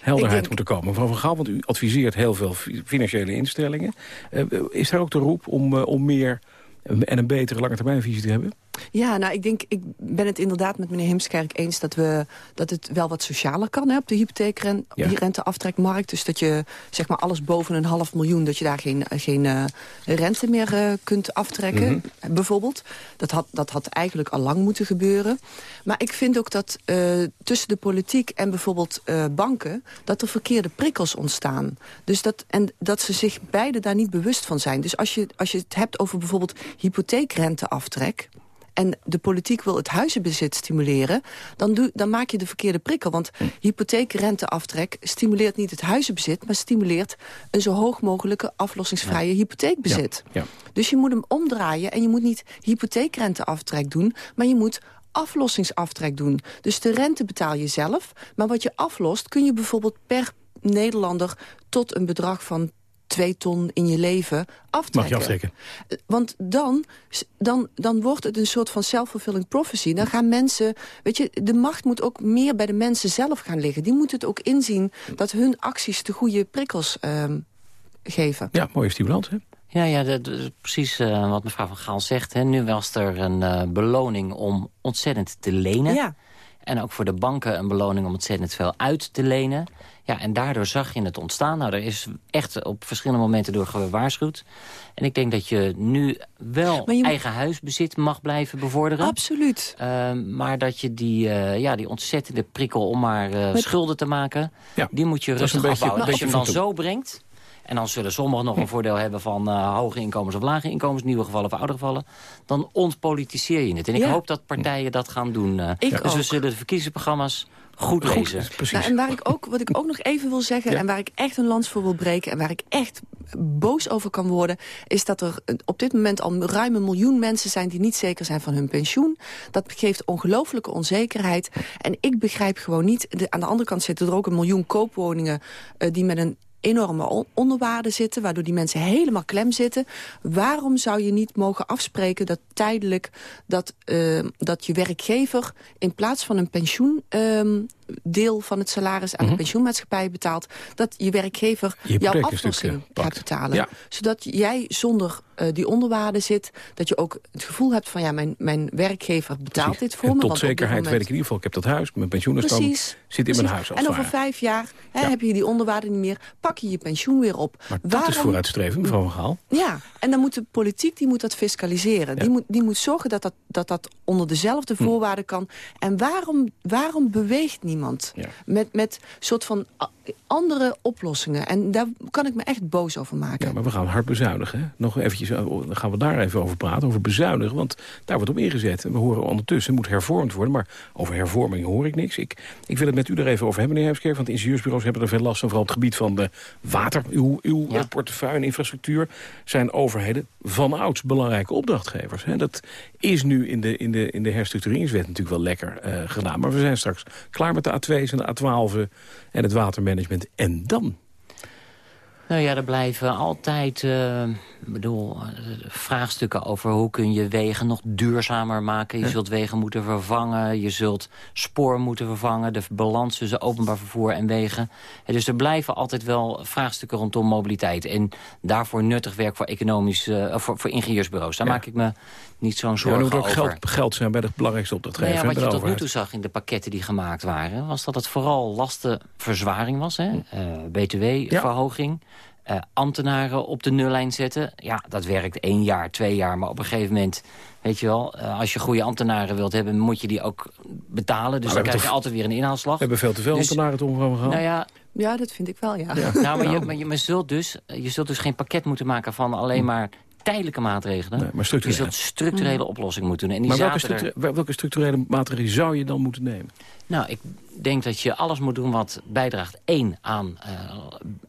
helderheid
Ik denk-
moet er komen. Mevrouw Van Gaal, want u adviseert heel veel fi- financiële instellingen. Eh, is daar ook de roep om, eh, om meer en een betere langetermijnvisie te hebben?
Ja, nou, ik denk, ik ben het inderdaad met meneer Heemskerk eens... dat, we, dat het wel wat socialer kan hè, op de hypotheekrenteaftrekmarkt. Dus dat je zeg maar alles boven een half miljoen... dat je daar geen, geen eh, rente meer eh, kunt aftrekken, bijvoorbeeld. Dat had, dat had eigenlijk al lang moeten gebeuren. Maar ik vind ook dat eh, tussen de politiek en bijvoorbeeld eh, banken... dat er verkeerde prikkels ontstaan. Dus dat, en dat ze zich beide daar niet bewust van zijn. Dus als je, als je het hebt over bijvoorbeeld hypotheekrenteaftrek en de politiek wil het huizenbezit stimuleren... dan, doe, dan maak je de verkeerde prikkel. Want hypotheekrenteaftrek stimuleert niet het huizenbezit... maar stimuleert een zo hoog mogelijke aflossingsvrije hypotheekbezit.
Ja.
Dus je moet hem omdraaien en je moet niet hypotheekrenteaftrek doen... maar je moet aflossingsaftrek doen. Dus de rente betaal je zelf, maar wat je aflost... kun je bijvoorbeeld per Nederlander tot een bedrag van 2 ton in je leven aftrekken.
Mag je aftrekken?
Want dan, dan, dan wordt het een soort van self-fulfilling prophecy. Dan gaan mensen... Weet je, de macht moet ook meer bij de mensen zelf gaan liggen. Die moeten het ook inzien dat hun acties de goede prikkels ehm, geven.
Ja, mooie stimulans, hè?
Ja, ja dat is precies eh, wat mevrouw Van Gaal zegt. Hè. Nu was er een eh, beloning om ontzettend te lenen.
Ja.
En ook voor de banken een beloning om ontzettend veel uit te lenen. Ja, en daardoor zag je het ontstaan. Nou, er is echt op verschillende momenten door gewaarschuwd. En ik denk dat je nu wel
je-
eigen huisbezit mag blijven bevorderen.
Absoluut.
Ehm, maar dat je die, eh, ja, die ontzettende prikkel om maar eh,
Met-
schulden te maken...
Ja,
die moet je
dat
rustig
beetje-
afbouwen. Als je hem dan zo brengt... en dan zullen sommigen nog een voordeel hebben van eh, hoge inkomens of lage inkomens... nieuwe gevallen of oude gevallen... dan ontpolitiseer je het. En ik
Ja.
hoop dat partijen dat gaan doen. eh.
Ik
dus we zullen de verkiezingsprogramma's goed, lezen.
Nou, en waar ik ook, wat ik ook nog even wil zeggen... en waar ik echt een lans voor wil breken... en waar ik echt boos over kan worden... is dat er op dit moment al ruim een miljoen mensen zijn... die niet zeker zijn van hun pensioen. Dat geeft ongelooflijke onzekerheid. En ik begrijp gewoon niet... De, aan de andere kant zitten er ook een miljoen koopwoningen... eh, die met een enorme on- onderwaarde zitten... waardoor die mensen helemaal klem zitten. Waarom zou je niet mogen afspreken dat tijdelijk... dat, eh, dat je werkgever in plaats van een pensioendeel deel van het salaris... aan de pensioenmaatschappij betaalt... dat je werkgever
Mhm. Je
jouw aflossing gaat betalen.
Ja.
Zodat jij zonder eh, die onderwaarde zit... dat je ook het gevoel hebt van... ja, mijn, mijn werkgever betaalt dit voor
En
me.
tot
want
zekerheid
moment-
weet ik in ieder geval, ik heb dat huis, mijn
Precies.
zit in
precies.
mijn huis als
En over vijf jaar hè, heb je die onderwaarde niet meer. Pak je je pensioen weer op.
Maar dat is vooruitstreven, mevrouw Van Gaal.
Ja, en dan moet de politiek die moet dat fiscaliseren. Die, moet, die moet zorgen dat dat, dat dat onder dezelfde
Hm.
voorwaarden kan. En waarom, waarom beweegt niemand? Met, met soort van andere oplossingen. En daar kan ik me echt boos over maken.
Ja, maar we gaan hard bezuinigen. Hè? Nog eventjes, eh, dan gaan we daar even over praten, over bezuinigen. Want daar wordt op ingezet. En we horen ondertussen, moet hervormd worden. Maar over hervorming hoor ik niks. Ik, ik wil het met u er even over hebben, meneer Heemskerk. Want ingenieursbureaus hebben er veel last van. Vooral op het gebied van de water, uw, uw ja. portefeuille en infrastructuur... zijn overheden van ouds belangrijke opdrachtgevers. Hè? Dat is nu in de, in, de, in de herstructureringswet natuurlijk wel lekker uh, gedaan. Maar we zijn straks klaar met de A2's en de A12'en en het En dan?
Nou ja, er blijven altijd uh, bedoel, vraagstukken over hoe kun je wegen nog duurzamer maken. Je zult wegen moeten vervangen, je zult spoor moeten vervangen. De balans tussen openbaar vervoer en wegen. dus er blijven altijd wel vraagstukken rondom mobiliteit. En daarvoor nuttig werk voor, economisch, uh, voor, voor ingenieursbureaus. Daar maak ik me niet zo'n zorgen
ja, er moet
ook
geld, geld zijn bij de belangrijkste opdrachtgever.
Nou ja, wat je tot nu toe zag in de pakketten die gemaakt waren... was dat het vooral lastenverzwaring was. Hè? Uh, BTW-verhoging. Uh, ambtenaren op de nullijn zetten. Ja, dat werkt één jaar, twee jaar. Maar op een gegeven moment, weet je wel... Uh, als je goede ambtenaren wilt hebben, moet je die ook betalen. Dus dan krijg je altijd weer een inhaalslag. We
hebben veel te veel dus, ambtenaren te omgaan
Nou ja,
ja, dat vind ik wel, ja.
ja. Nou, maar, je, maar je, maar zult dus, je zult dus geen pakket moeten maken van alleen maar tijdelijke maatregelen. Nee, maar structurele. Je zult structurele oplossing moeten doen. En die
maar welke, structure, welke structurele maatregelen zou je dan moeten nemen?
Nou, ik denk dat je alles moet doen wat bijdraagt... één, aan uh,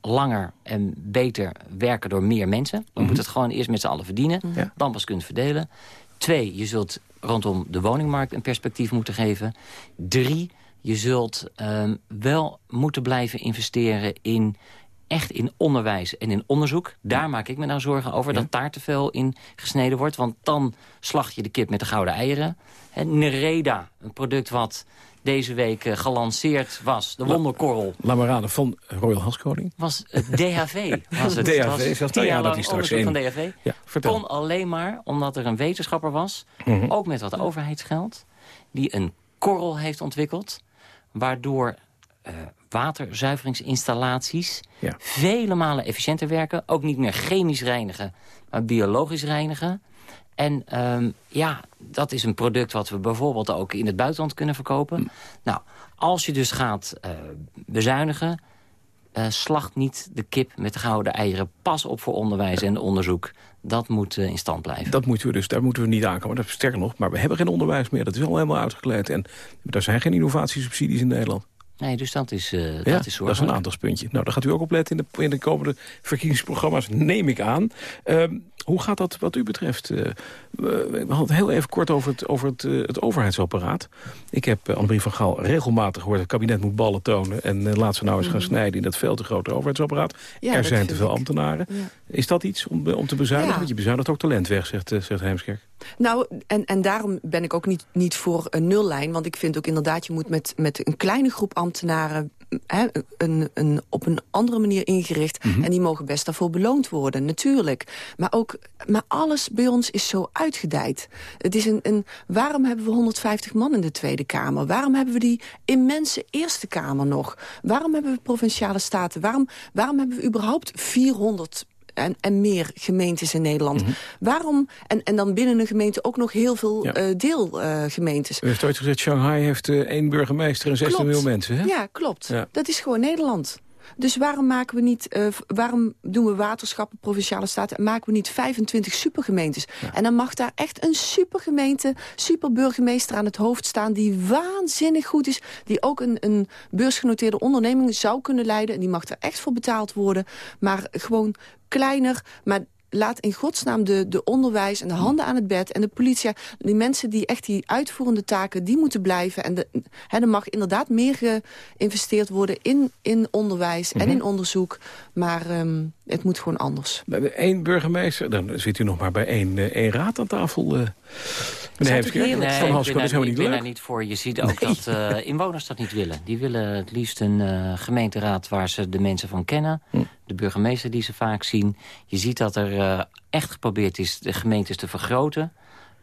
langer en beter werken door meer mensen. Dan mm -hmm. moet het gewoon eerst met z'n allen verdienen. Dan pas kunt verdelen. Twee, je zult rondom de woningmarkt een perspectief moeten geven. Drie, je zult um, wel moeten blijven investeren in echt in onderwijs en in onderzoek. Daar maak ik me nou zorgen over, ja. dat daar te veel in gesneden wordt. Want dan slacht je de kip met de gouden eieren. En Nereda, een product wat deze week uh, gelanceerd was. De wonderkorrel.
Laat maar raden, van Royal Haskoning?
Was het DHV. Was het,
DHV,
was
jaar dat straks
van DHV.
Ja.
Kon alleen maar omdat er een wetenschapper was, mm -hmm. ook met wat overheidsgeld, die een korrel heeft ontwikkeld, waardoor uh, waterzuiveringsinstallaties ja. vele malen efficiënter werken. Ook niet meer chemisch reinigen, maar biologisch reinigen. En um, ja, dat is een product wat we bijvoorbeeld ook in het buitenland kunnen verkopen. Hm. Nou, als je dus gaat uh, bezuinigen... Uh, slacht niet de kip met de gouden eieren. Pas op voor onderwijs en onderzoek. Dat moet uh, in stand blijven.
Dat moeten we dus, daar moeten we niet aankomen. Dat sterker nog, maar we hebben geen onderwijs meer. Dat is al helemaal uitgekleed. En er zijn geen innovatiesubsidies in Nederland.
Nee, dus dat is, uh,
ja,
dat is
Dat is een aandachtspuntje. Nou, daar gaat u ook op letten in de, in de komende verkiezingsprogramma's, neem ik aan. Uh, hoe gaat dat wat u betreft? Uh, we hadden het heel even kort over het, over het, uh, het overheidsapparaat. Ik heb uh, Annemarie van Gaal regelmatig gehoord... het kabinet moet ballen tonen en laat ze nou eens gaan mm snijden... in dat veel te grote overheidsapparaat. Ja, er zijn te veel ik. ambtenaren. Ja. Is dat iets om, om te bezuinigen? Ja. Want je bezuinigt ook talent weg, zegt, zegt Heemskerk.
Nou, en, en daarom ben ik ook niet, niet voor een nullijn. Want ik vind ook inderdaad, je moet met, met een kleine groep ambtenaren... He, een, een, op een andere manier ingericht. Mm -hmm. En die mogen best daarvoor beloond worden, natuurlijk. Maar ook, maar alles bij ons is zo uitgedijd. Het is een, een, waarom hebben we 150 man in de Tweede Kamer? Waarom hebben we die immense Eerste Kamer nog? Waarom hebben we Provinciale Staten? Waarom, waarom hebben we überhaupt 400 en, en meer gemeentes in Nederland. Mm -hmm. Waarom, en, en dan binnen een gemeente ook nog heel veel ja. uh, deelgemeentes.
Uh, U heeft ooit gezegd, Shanghai heeft uh, één burgemeester en 16 miljoen mensen. Hè?
Ja, klopt. Ja. Dat is gewoon Nederland. Dus waarom, maken we niet, uh, waarom doen we waterschappen, provinciale staten... en maken we niet 25 supergemeentes? Ja. En dan mag daar echt een supergemeente, superburgemeester aan het hoofd staan... die waanzinnig goed is, die ook een, een beursgenoteerde onderneming zou kunnen leiden. En die mag er echt voor betaald worden. Maar gewoon kleiner, maar laat in godsnaam de, de onderwijs en de handen aan het bed... en de politie, die mensen die echt die uitvoerende taken... die moeten blijven. En de, hè, er mag inderdaad meer geïnvesteerd worden in, in onderwijs mm -hmm. en in onderzoek. Maar um, het moet gewoon anders.
Bij één burgemeester, dan zit u nog maar bij één, uh, één raad aan tafel... Uh.
Nee, nee, nee, van Hasko, dat is helemaal niet leuk. Ik ben daar niet voor. Je ziet ook nee. dat uh, inwoners dat niet willen. Die willen het liefst een uh, gemeenteraad waar ze de mensen van kennen. Hm. De burgemeester die ze vaak zien. Je ziet dat er uh, echt geprobeerd is de gemeentes te vergroten.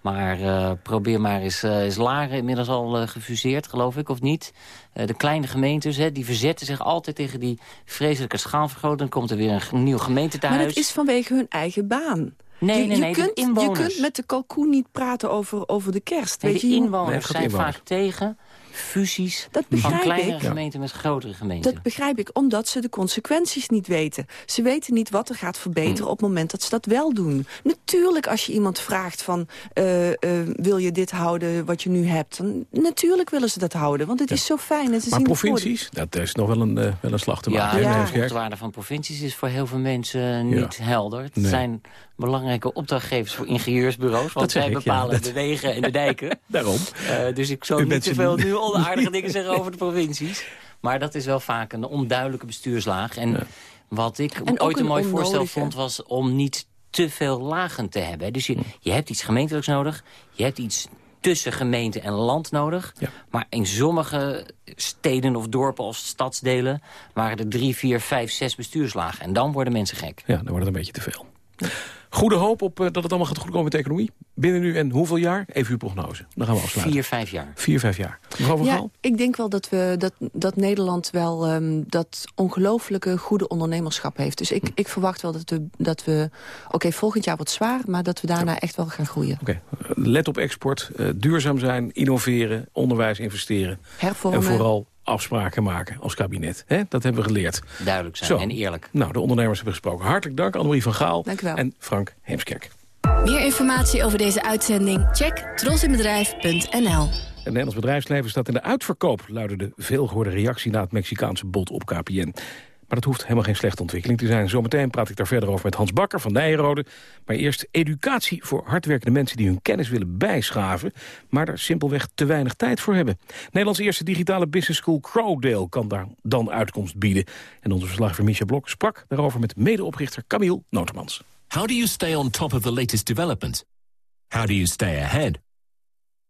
Maar uh, probeer maar eens, uh, is Laren inmiddels al uh, gefuseerd, geloof ik, of niet? de kleine gemeentes, hè, die verzetten zich altijd tegen die vreselijke schaalvergroting. Dan komt er weer een nieuw gemeentehuis.
Maar dat is vanwege hun eigen baan.
Nee,
je,
nee,
je
nee,
kunt,
de
je kunt met de kalkoen niet praten over, over de kerst.
Nee,
weet
de
je?
inwoners nee, zijn inwoners. vaak tegen fusies
Dat
van
begrijp
kleinere
ik.
gemeenten met grotere gemeenten.
Dat begrijp ik, omdat ze de consequenties niet weten. Ze weten niet wat er gaat verbeteren
Hmm.
op het moment dat ze dat wel doen. Natuurlijk, als je iemand vraagt van... eh, eh, wil je dit houden wat je nu hebt? Dan, natuurlijk willen ze dat houden, want het is zo fijn. En ze
Maar
zien de
provincies, dat is nog wel een, eh, wel een slag te
Ja,
maken.
de
meneer
toegevoegde
Heemskerk?
waarde van provincies is voor heel veel mensen niet helder. Het
Nee.
zijn belangrijke opdrachtgevers voor ingenieursbureaus. Want zij
ik, ja.
bepalen
Dat-
de wegen en de dijken.
Daarom.
Eh, dus ik zou niet
bent
te
ze
veel
niet-
nu onaardige dingen zeggen over de provincies. Maar dat is wel vaak een onduidelijke bestuurslaag. En wat ik
En
ooit een
een
mooi voorstel vond... was om niet te veel lagen te hebben. Dus je, je hebt iets gemeentelijks nodig. Je hebt iets tussen gemeente en land nodig. Maar in sommige steden of dorpen of stadsdelen... waren er drie, vier, vijf, zes bestuurslagen. En dan worden mensen gek.
Ja, dan wordt het een beetje te veel. Goede hoop op eh, dat het allemaal gaat goedkomen met de economie. Binnen nu en hoeveel jaar? Even uw prognose. Dan gaan we afsluiten.
Vier, vijf jaar.
Vier, vijf jaar. Mevrouw van
Ja,
Gaal?
ik denk wel dat, we, dat, dat Nederland wel ehm, dat ongelooflijke goede ondernemerschap heeft. Dus
Hm.
ik, ik verwacht wel dat we, dat we oké, volgend jaar wordt zwaar... maar dat we daarna echt wel gaan groeien.
Oké, eh, let op export, eh, duurzaam zijn, innoveren, onderwijs investeren.
Hervormen.
En vooral afspraken maken als kabinet. Hè? Dat hebben we geleerd.
Duidelijk zijn
Zo.
en eerlijk.
Nou, de ondernemers hebben gesproken. Hartelijk dank, Annemarie van Gaal
Dank u wel.
en Frank Heemskerk.
Meer informatie over deze uitzending? Check trosinbedrijf.nl.
Het Nederlands bedrijfsleven staat in de uitverkoop... luidde de veelgehoorde reactie na het Mexicaanse bod op KPN. Maar dat hoeft helemaal geen slechte ontwikkeling te zijn. Zometeen praat ik daar verder over met Hans Bakker van Nijenrode. Maar eerst educatie voor hardwerkende mensen die hun kennis willen bijschaven... maar er simpelweg te weinig tijd voor hebben. Nederlands eerste digitale business school Crowdale kan daar dan uitkomst bieden. En onze verslaggever Misha Blok sprak daarover met medeoprichter Camille Notemans.
How do you stay on top of the latest developments? How do you stay ahead?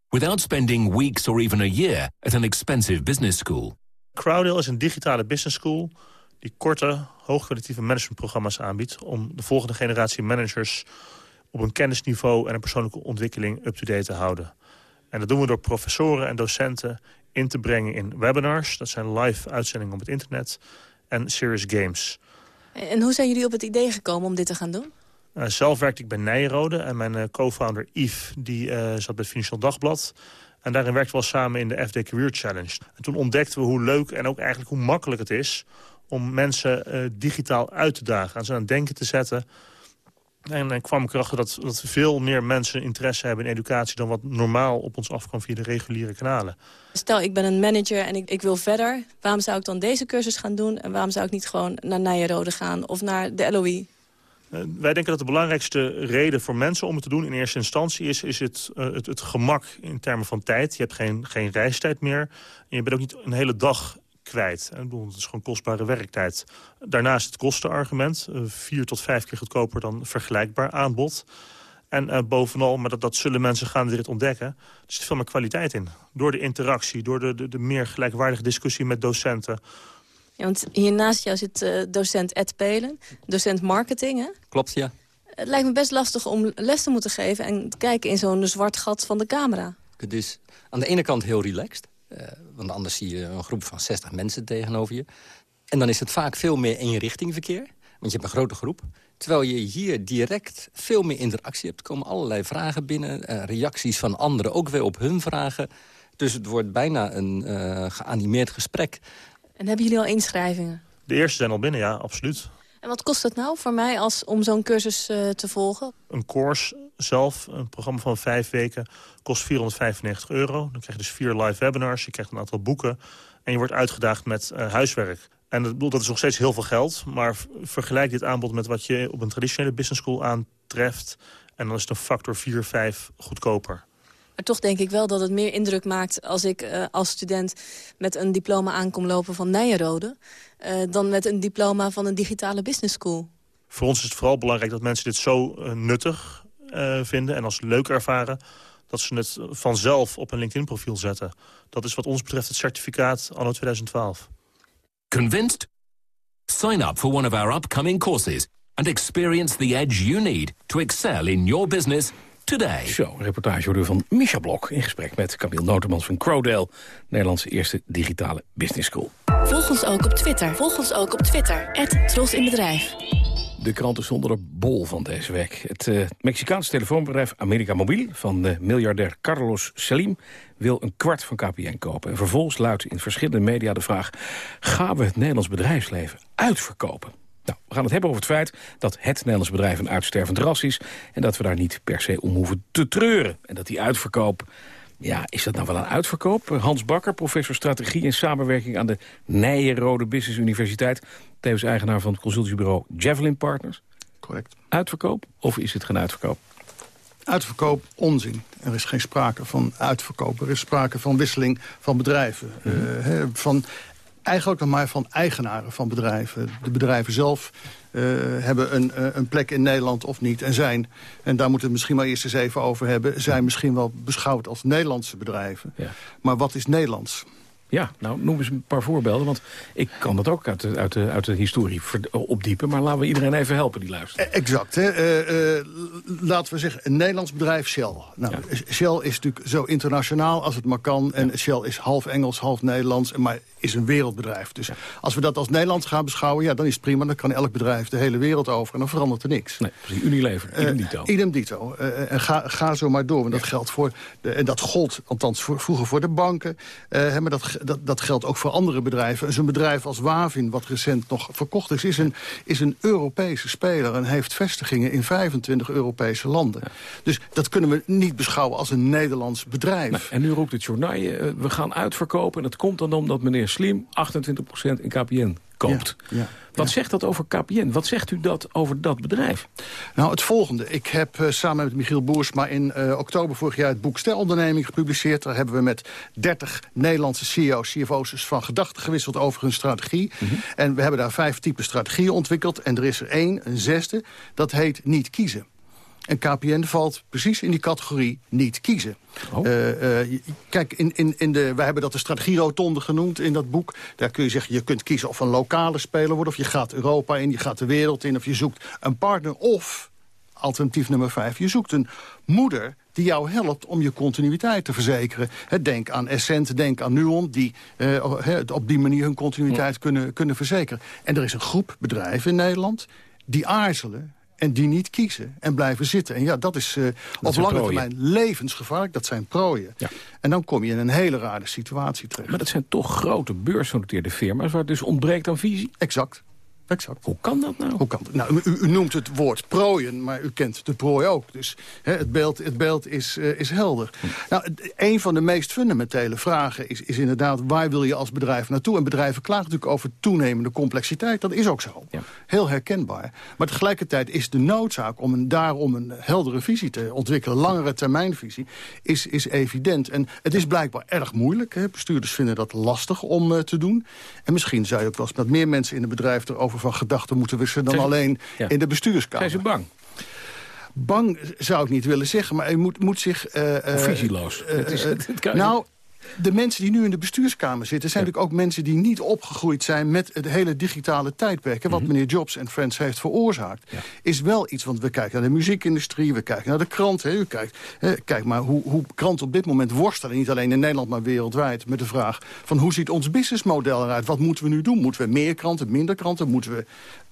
Without spending weeks or even a year at an expensive business school.
Crowdale is een digitale business school die korte, hoogkwalitatieve managementprogramma's aanbiedt... om de volgende generatie managers op een kennisniveau en een persoonlijke ontwikkeling up-to-date te houden. En dat doen we door professoren en docenten in te brengen in webinars. Dat zijn live uitzendingen op het internet en serious games.
En hoe zijn jullie op het idee gekomen om dit te gaan doen?
Uh, zelf werkte ik bij Nijrode en mijn uh, co-founder Yves die, uh, zat bij het Financieel Dagblad. En daarin werkten we al samen in de FD Career Challenge. En toen ontdekten we hoe leuk en ook eigenlijk hoe makkelijk het is... om mensen digitaal uit te dagen, aan ze aan het denken te zetten. En dan kwam ik erachter dat, dat veel meer mensen interesse hebben in educatie... dan wat normaal op ons afkwam via de reguliere kanalen.
Stel, ik ben een manager en ik, ik wil verder. Waarom zou ik dan deze cursus gaan doen? En waarom zou ik niet gewoon naar Nijenrode gaan of naar de LOE?
Uh, wij denken dat de belangrijkste reden voor mensen om het te doen in eerste instantie is, is het, uh, het, het, gemak in termen van tijd. Je hebt geen, geen reistijd meer. En je bent ook niet een hele dag kwijt. Ik bedoel, het is gewoon kostbare werktijd. Daarnaast het kostenargument. Uh, vier tot vijf keer goedkoper dan vergelijkbaar aanbod. En bovenal, maar dat, dat zullen mensen gaan dit ontdekken... er zit veel meer kwaliteit in. Door de interactie, door de, de, de meer gelijkwaardige discussie met docenten...
Ja, want hier naast jou zit uh, docent Ed Pelen, docent marketing, hè?
Klopt, ja.
Het lijkt me best lastig om les te moeten geven... en te kijken in zo'n zwart gat van de camera.
Het is aan de ene kant heel relaxed. Uh, want anders zie je een groep van 60 mensen tegenover je. En dan is het vaak veel meer eenrichtingverkeer. Want je hebt een grote groep. Terwijl je hier direct veel meer interactie hebt. Er komen allerlei vragen binnen. Uh, reacties van anderen ook weer op hun vragen. Dus het wordt bijna een uh, geanimeerd gesprek.
En hebben jullie al inschrijvingen?
De eerste zijn al binnen, ja, absoluut.
En wat kost het nou voor mij als, om zo'n cursus uh, te volgen?
Een course zelf, een programma van vijf weken, kost 495 euro. Dan krijg je dus vier live webinars, je krijgt een aantal boeken... en je wordt uitgedaagd met uh, huiswerk. En dat, dat is nog steeds heel veel geld, maar vergelijk dit aanbod met wat je op een traditionele business school aantreft... en dan is het een factor 4, 5 goedkoper.
Maar toch denk ik wel dat het meer indruk maakt als ik uh, als student met een diploma aankom lopen van Nijenrode... Uh, dan met een diploma van een digitale business school.
Voor ons is het vooral belangrijk dat mensen dit zo uh, nuttig vinden en als leuk ervaren... dat ze het vanzelf op een LinkedIn-profiel zetten. Dat is wat ons betreft het certificaat anno 2012.
Convinced? Sign up for one of our upcoming courses... and experience the edge you need to excel in your business Today.
Zo, een reportage van Misha Blok in gesprek met Camille Notemans van Crowdale, Nederlandse eerste digitale business school.
Volg ons ook op Twitter. Volg ons ook op Twitter. Tros in Bedrijf.
De kranten zonder de bol van deze week. Het uh, Mexicaanse telefoonbedrijf America Mobiel van de miljardair Carlos Slim wil een kwart van KPN kopen. En vervolgens luidt in verschillende media de vraag... gaan we het Nederlands bedrijfsleven uitverkopen? Nou, we gaan het hebben over het feit dat het Nederlands bedrijf een uitstervend ras is... en dat we daar niet per se om hoeven te treuren. En dat die uitverkoop ja, is dat nou wel een uitverkoop? Hans Bakker, professor strategie en samenwerking aan de Nijenrode Business Universiteit. Tevens eigenaar van het consultiebureau Javelin Partners.
Correct.
Uitverkoop of is het geen uitverkoop?
Uitverkoop, onzin. Er is geen sprake van uitverkoop. Er is sprake van wisseling van bedrijven. Mm van eigenlijk nog maar van eigenaren van bedrijven. De bedrijven zelf uh, hebben een, uh, een plek in Nederland of niet. En zijn, en daar moeten we het misschien maar eerst eens even over hebben... zijn misschien wel beschouwd als Nederlandse bedrijven. Ja. Maar wat is Nederlands?
Ja, nou noem eens een paar voorbeelden. Want ik kan dat ook uit de, uit de, uit de historie opdiepen. Maar laten we iedereen even helpen die luistert.
E, exact. Hè? Uh, uh, laten we zeggen, een Nederlands bedrijf Shell. Nou, ja. Shell is natuurlijk zo internationaal als het maar kan. En ja. Shell is half Engels, half Nederlands. Maar is een wereldbedrijf. Dus ja. als we dat als Nederlands gaan beschouwen... ja, dan is het prima. Dan kan elk bedrijf de hele wereld over. En dan verandert er niks.
Nee, precies. Unilever, idem dito.
Uh, idem dito. en ga, ga zo maar door. Want dat geldt voor... De, en dat gold, althans voor, vroeger voor de banken. maar dat dat, dat geldt ook voor andere bedrijven. Zo'n bedrijf als Wavin, wat recent nog verkocht is... is een, is een Europese speler en heeft vestigingen in 25 Europese landen. Ja. Dus dat kunnen we niet beschouwen als een Nederlands bedrijf.
En nu roept het journaal, uh, we gaan uitverkopen... en dat komt dan omdat meneer Slim 28% in KPN koopt. Ja, ja, Wat ja. zegt dat over KPN? Wat zegt u dat over dat bedrijf?
Nou, het volgende. Ik heb uh, samen met Michiel Boersma in uh, oktober vorig jaar... het boek Stelonderneming gepubliceerd. Daar hebben we met 30 Nederlandse CEO's, CFO's... van gedachten gewisseld over hun strategie. Mm -hmm. En we hebben daar vijf typen strategieën ontwikkeld. En er is er één, een zesde, dat heet niet kiezen. En KPN valt precies in die categorie niet kiezen. Oh. Uh, uh, kijk, in, in, in de, wij hebben dat de strategierotonde genoemd in dat boek. Daar kun je zeggen, je kunt kiezen of een lokale speler wordt... of je gaat Europa in, je gaat de wereld in... of je zoekt een partner of, alternatief nummer vijf... je zoekt een moeder die jou helpt om je continuïteit te verzekeren. Denk aan Essent, denk aan Nuon... die uh, op die manier hun continuïteit ja. kunnen, kunnen verzekeren. En er is een groep bedrijven in Nederland die aarzelen en die niet kiezen en blijven zitten. En ja, dat is uh, op lange prooien. termijn levensgevaarlijk. Dat zijn prooien. Ja. En dan kom je in een hele rare situatie terecht.
Maar dat zijn toch grote beursgenoteerde firma's... waar het dus ontbreekt aan visie?
Exact. Exact.
Hoe kan dat nou?
Hoe kan dat? Nou, u, u, noemt het woord prooien, maar u kent de prooi ook. Dus hè, het beeld, het beeld is, uh, is helder. Hm. Nou, een van de meest fundamentele vragen is, is inderdaad... waar wil je als bedrijf naartoe? En bedrijven klagen natuurlijk over toenemende complexiteit. Dat is ook zo. Ja. Heel herkenbaar. Maar tegelijkertijd is de noodzaak om een, daarom een heldere visie te ontwikkelen... langere termijnvisie, is, is evident. En het is blijkbaar erg moeilijk. Hè? Bestuurders vinden dat lastig om uh, te doen. En misschien zou je ook wel eens met meer mensen in het bedrijf... erover van gedachten moeten wisselen dan alleen ja. in de bestuurskamer.
Zijn ze bang?
Bang zou ik niet willen zeggen, maar je moet, moet zich... Uh,
uh, visieloos. Uh,
het is, het nou, de mensen die nu in de bestuurskamer zitten... zijn ja. natuurlijk ook mensen die niet opgegroeid zijn... met het hele digitale tijdperk. En wat mm -hmm. meneer Jobs en Friends heeft veroorzaakt... Ja. is wel iets, want we kijken naar de muziekindustrie... we kijken naar de krant. Hè, u kijkt, hè, kijk maar hoe, hoe kranten op dit moment worstelen... niet alleen in Nederland, maar wereldwijd... met de vraag van hoe ziet ons businessmodel eruit? Wat moeten we nu doen? Moeten we meer kranten, minder kranten? Moeten we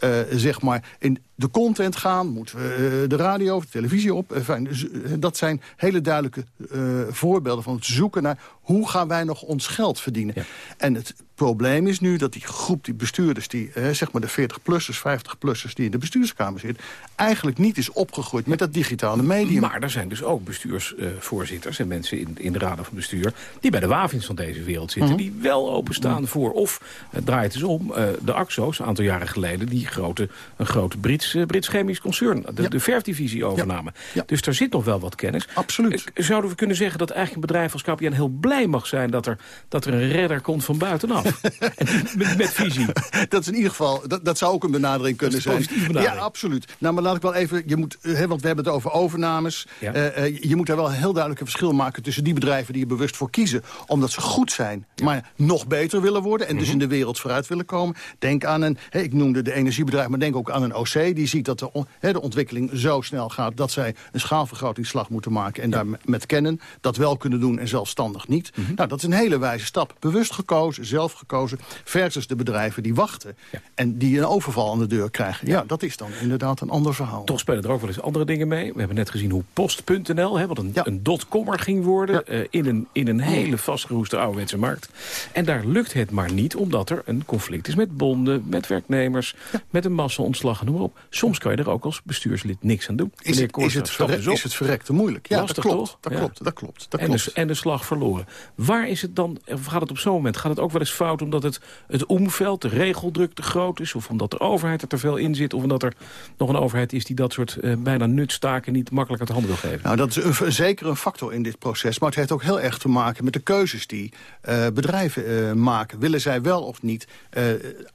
uh, zeg maar in de content gaan? Moeten we uh, de radio of de televisie op? Dus, dat zijn hele duidelijke uh, voorbeelden van het zoeken naar... hoe gaan wij nog ons geld verdienen? Ja. En het probleem is nu dat die groep, die bestuurders... die eh, zeg maar de 40-plussers, 50-plussers die in de bestuurskamer zitten... eigenlijk niet is opgegroeid met dat digitale medium.
Maar er zijn dus ook bestuursvoorzitters uh, en mensen in, in de raden van bestuur... die bij de wavins van deze wereld zitten... Mm -hmm. die wel openstaan mm -hmm. voor, of uh, draait eens om... Uh, de Axo's, een aantal jaren geleden... die grote, een grote Brits, Brits chemisch concern, de, ja. de verfdivisie overnamen. Ja. Ja. Dus daar zit nog wel wat kennis.
Absoluut.
Zouden we kunnen zeggen dat eigenlijk een bedrijf als KPN heel blij mag zijn... dat er, dat er een redder komt van buitenaf? met, met, visie.
Dat is in ieder geval, dat, dat zou ook een benadering kunnen zijn.
Benadering.
Ja, absoluut. Nou, maar laat ik wel even, je moet, hè, want we hebben het over overnames. Ja. Uh, uh, je moet daar wel heel duidelijk een verschil maken tussen die bedrijven die er bewust voor kiezen. Omdat ze goed zijn, ja. maar nog beter willen worden. En mm -hmm. dus in de wereld vooruit willen komen. Denk aan een, hè, ik noemde de energiebedrijf, maar denk ook aan een OC. Die ziet dat de, hè, de ontwikkeling zo snel gaat dat zij een schaalvergrotingsslag moeten maken. En ja. daar met kennen dat wel kunnen doen en zelfstandig niet. Mm -hmm. Nou, dat is een hele wijze stap. Bewust gekozen, zelf uitgekozen... versus de bedrijven die wachten en die een overval aan de deur krijgen. Ja, dat is dan inderdaad een ander verhaal.
Toch spelen er ook wel eens andere dingen mee. We hebben net gezien hoe post.nl, wat een, een dotcommer ging worden... eh, in, een, in een hele vastgeroeste ouderwetse markt. En daar lukt het maar niet, omdat er een conflict is met bonden... met werknemers, met een massa-ontslag en noem maar op. Soms kan je er ook als bestuurslid niks aan doen.
Is het, is, het is het verrekte moeilijk? Ja,
Lastig,
dat klopt.
toch?
Dat
Ja.
klopt, dat klopt. Dat
en,
klopt.
de, en de slag verloren. Waar is het dan, of gaat het op zo'n moment, gaat het ook wel eens fout... omdat het, het omveld, de regeldruk te groot is... of omdat de overheid er te veel in zit... of omdat er nog een overheid is die dat soort eh, bijna nutstaken... niet makkelijk uit de handen wil geven?
Nou, dat is een, zeker een factor in dit proces. Maar het heeft ook heel erg te maken met de keuzes die eh, bedrijven eh, maken. Willen zij wel of niet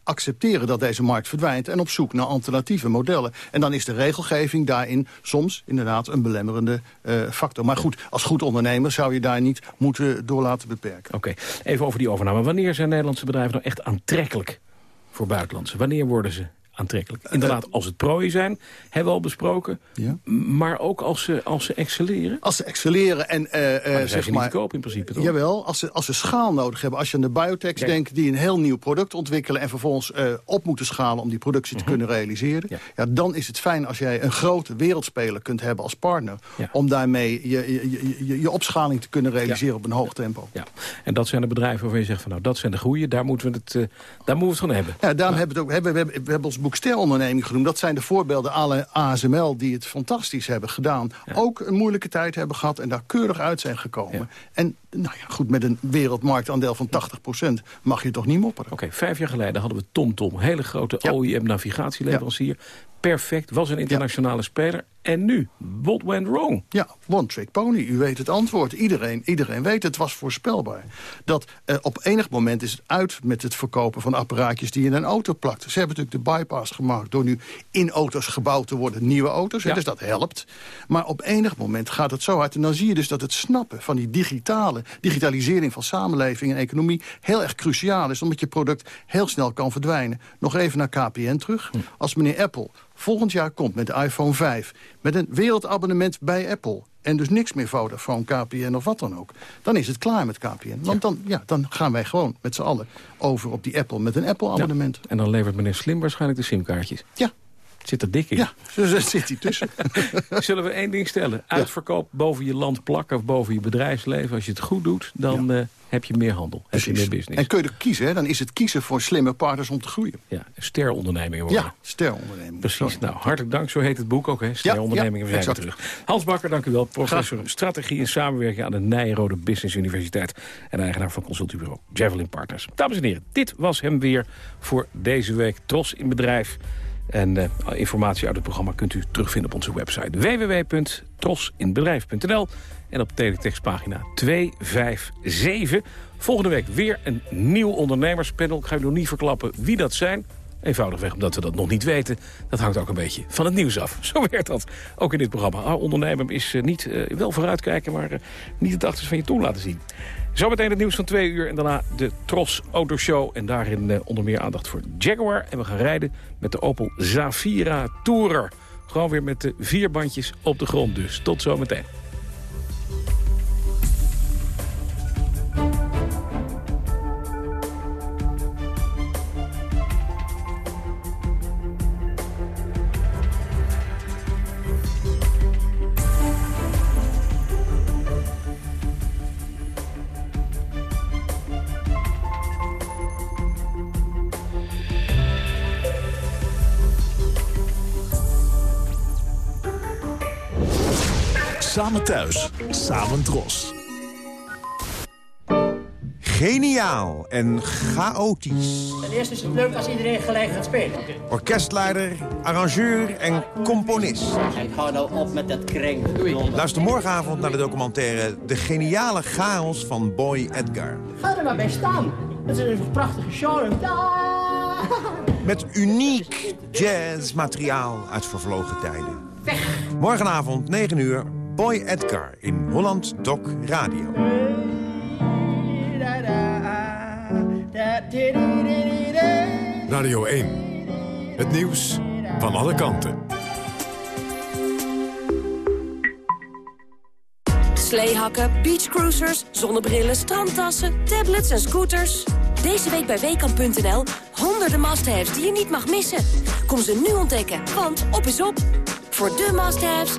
accepteren dat deze markt verdwijnt... en op zoek naar alternatieve modellen. En dan is de regelgeving daarin soms inderdaad een belemmerende factor. Maar goed, als goed ondernemer zou je daar niet moeten door laten beperken.
Oké, even over die overname. Wanneer zijn Nederlandse bedrijven nou echt aantrekkelijk voor buitenlandse? Wanneer worden ze aantrekkelijk? Inderdaad, als het prooien zijn, hebben we al besproken.
Ja.
Maar ook als ze, als ze excelleren?
Als ze excelleren en... eh,
Maar
eh, zeg
ze niet
maar,
te koop in principe, toch?
Jawel, als ze, als ze schaal nodig hebben. Als je aan de biotechs
Kijk.
denkt die een heel nieuw product ontwikkelen... en vervolgens eh, op moeten schalen om die productie
Mhm.
te kunnen realiseren... Ja. dan is het fijn als jij een grote wereldspeler kunt hebben als partner... om daarmee je, je, je, opschaling te kunnen realiseren op een hoog tempo.
Ja, en dat zijn de bedrijven waarvan je zegt van nou dat zijn de goeie, daar moeten we het, eh, daar moeten we het van hebben.
Ja, daarom hebben we, het ook, hebben, we, hebben, we hebben ons boek Steronderneming genoemd. Dat zijn de voorbeelden alle ASML die het fantastisch hebben gedaan. Ook een moeilijke tijd hebben gehad en daar keurig uit zijn gekomen. En nou ja, goed, met een wereldmarktaandeel van 80% mag je toch niet mopperen.
Oké, vijf jaar geleden hadden we TomTom, hele grote OEM-navigatieleverancier. Perfect, was een internationale speler. En nu, what went wrong?
Ja, one trick pony. U weet het antwoord. Iedereen, iedereen weet het. Het was voorspelbaar. Dat eh, op enig moment is het uit met het verkopen van apparaatjes die in een auto plakt. Ze hebben natuurlijk de bypass gemaakt door nu in auto's gebouwd te worden. Nieuwe auto's, hè, dus dat helpt. Maar op enig moment gaat het zo hard. En dan zie je dus dat het snappen van die digitale digitalisering van samenleving en economie heel erg cruciaal is. Omdat je product heel snel kan verdwijnen. Nog even naar KPN terug.
Hm.
Als meneer Apple volgend jaar komt met de iPhone 5... met een wereldabonnement bij Apple... en dus niks meer Vodafone, KPN of wat dan ook... dan is het klaar met KPN. Want dan, ja, dan gaan wij gewoon met z'n allen over op die Apple... met een Apple-abonnement.
En dan levert meneer Slim waarschijnlijk de simkaartjes.
Ja.
Zit er dik in.
Ja, zit hij tussen.
Zullen we één ding stellen? Uitverkoop boven je land plakken of boven je bedrijfsleven. Als je het goed doet, dan eh, heb je meer handel. Heb je meer business.
En kun je er kiezen, hè? dan is het kiezen voor slimme partners om te groeien.
Ja, sterondernemingen worden.
Ja, steronderneming.
Precies. Nou, hartelijk dank. Zo heet het boek ook, hè? Sterondernemingen.
ja,
we zijn terug. Hans Bakker, dank u wel. Professor Strategie en Samenwerking aan de Nijrode Business Universiteit. En eigenaar van consultiebureau Javelin Partners. Dames en heren, dit was hem weer voor deze week. Tros in bedrijf. En eh, informatie uit het programma kunt u terugvinden op onze website www.trosinbedrijf.nl en op teletextpagina 257. Volgende week weer een nieuw ondernemerspanel. Ik ga u nog niet verklappen wie dat zijn. Eenvoudigweg omdat we dat nog niet weten. Dat hangt ook een beetje van het nieuws af. Zo werkt dat ook in dit programma. Ah, ondernemen is eh, niet eh, wel vooruitkijken, maar niet het achterste van je tong laten zien. Zometeen het nieuws van twee uur en daarna de Tros Autoshow. En daarin eh, onder meer aandacht voor Jaguar. En we gaan rijden met de Opel Zafira Tourer. Gewoon weer met de vier bandjes op de grond dus. Tot zometeen.
Samen dros.
Geniaal en chaotisch.
Ten eerste is het leuk als iedereen gelijk gaat spelen.
Orkestleider, arrangeur en componist.
Ik hou nou op met dat kring. Doei.
Luister morgenavond naar de documentaire De geniale chaos van Boy Edgar.
Ga er maar bij staan. Het is een prachtige show.
Met uniek jazzmateriaal uit vervlogen tijden. Morgenavond 9 uur, Boy Edgar in Holland Doc Radio.
Radio 1. Het nieuws van alle kanten.
Sleehakken, beachcruisers, zonnebrillen, strandtassen, tablets en scooters. Deze week bij Weekamp.nl honderden must-haves die je niet mag missen. Kom ze nu ontdekken, want op is op. Voor de must-haves,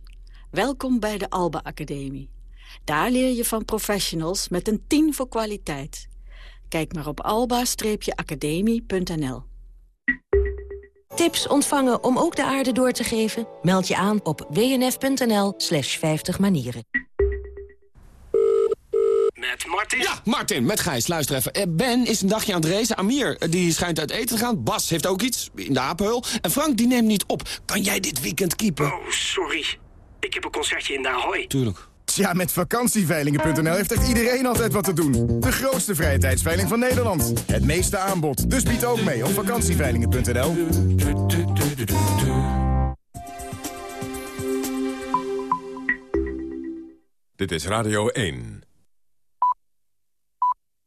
Welkom bij de Alba Academie. Daar leer je van professionals met een 10 voor kwaliteit. Kijk maar op alba-academie.nl.
Tips ontvangen om ook de aarde door te geven? Meld je aan op wnf.nl slash 50 manieren.
Met Martin? Ja, Martin, met Gijs. Luister even. Eh, Ben is een dagje aan het racen. Amir, eh, die schijnt uit eten te gaan. Bas heeft ook iets, in de apenhul. En Frank, die neemt niet op. Kan jij dit weekend keepen? Oh, sorry. Ik heb een concertje in de Ahoy.
Tuurlijk. Tja, met vakantieveilingen.nl heeft echt iedereen altijd wat te doen. De grootste vrije tijdsveiling van Nederland. Het meeste aanbod. Dus bied ook mee op vakantieveilingen.nl.
Dit is Radio 1.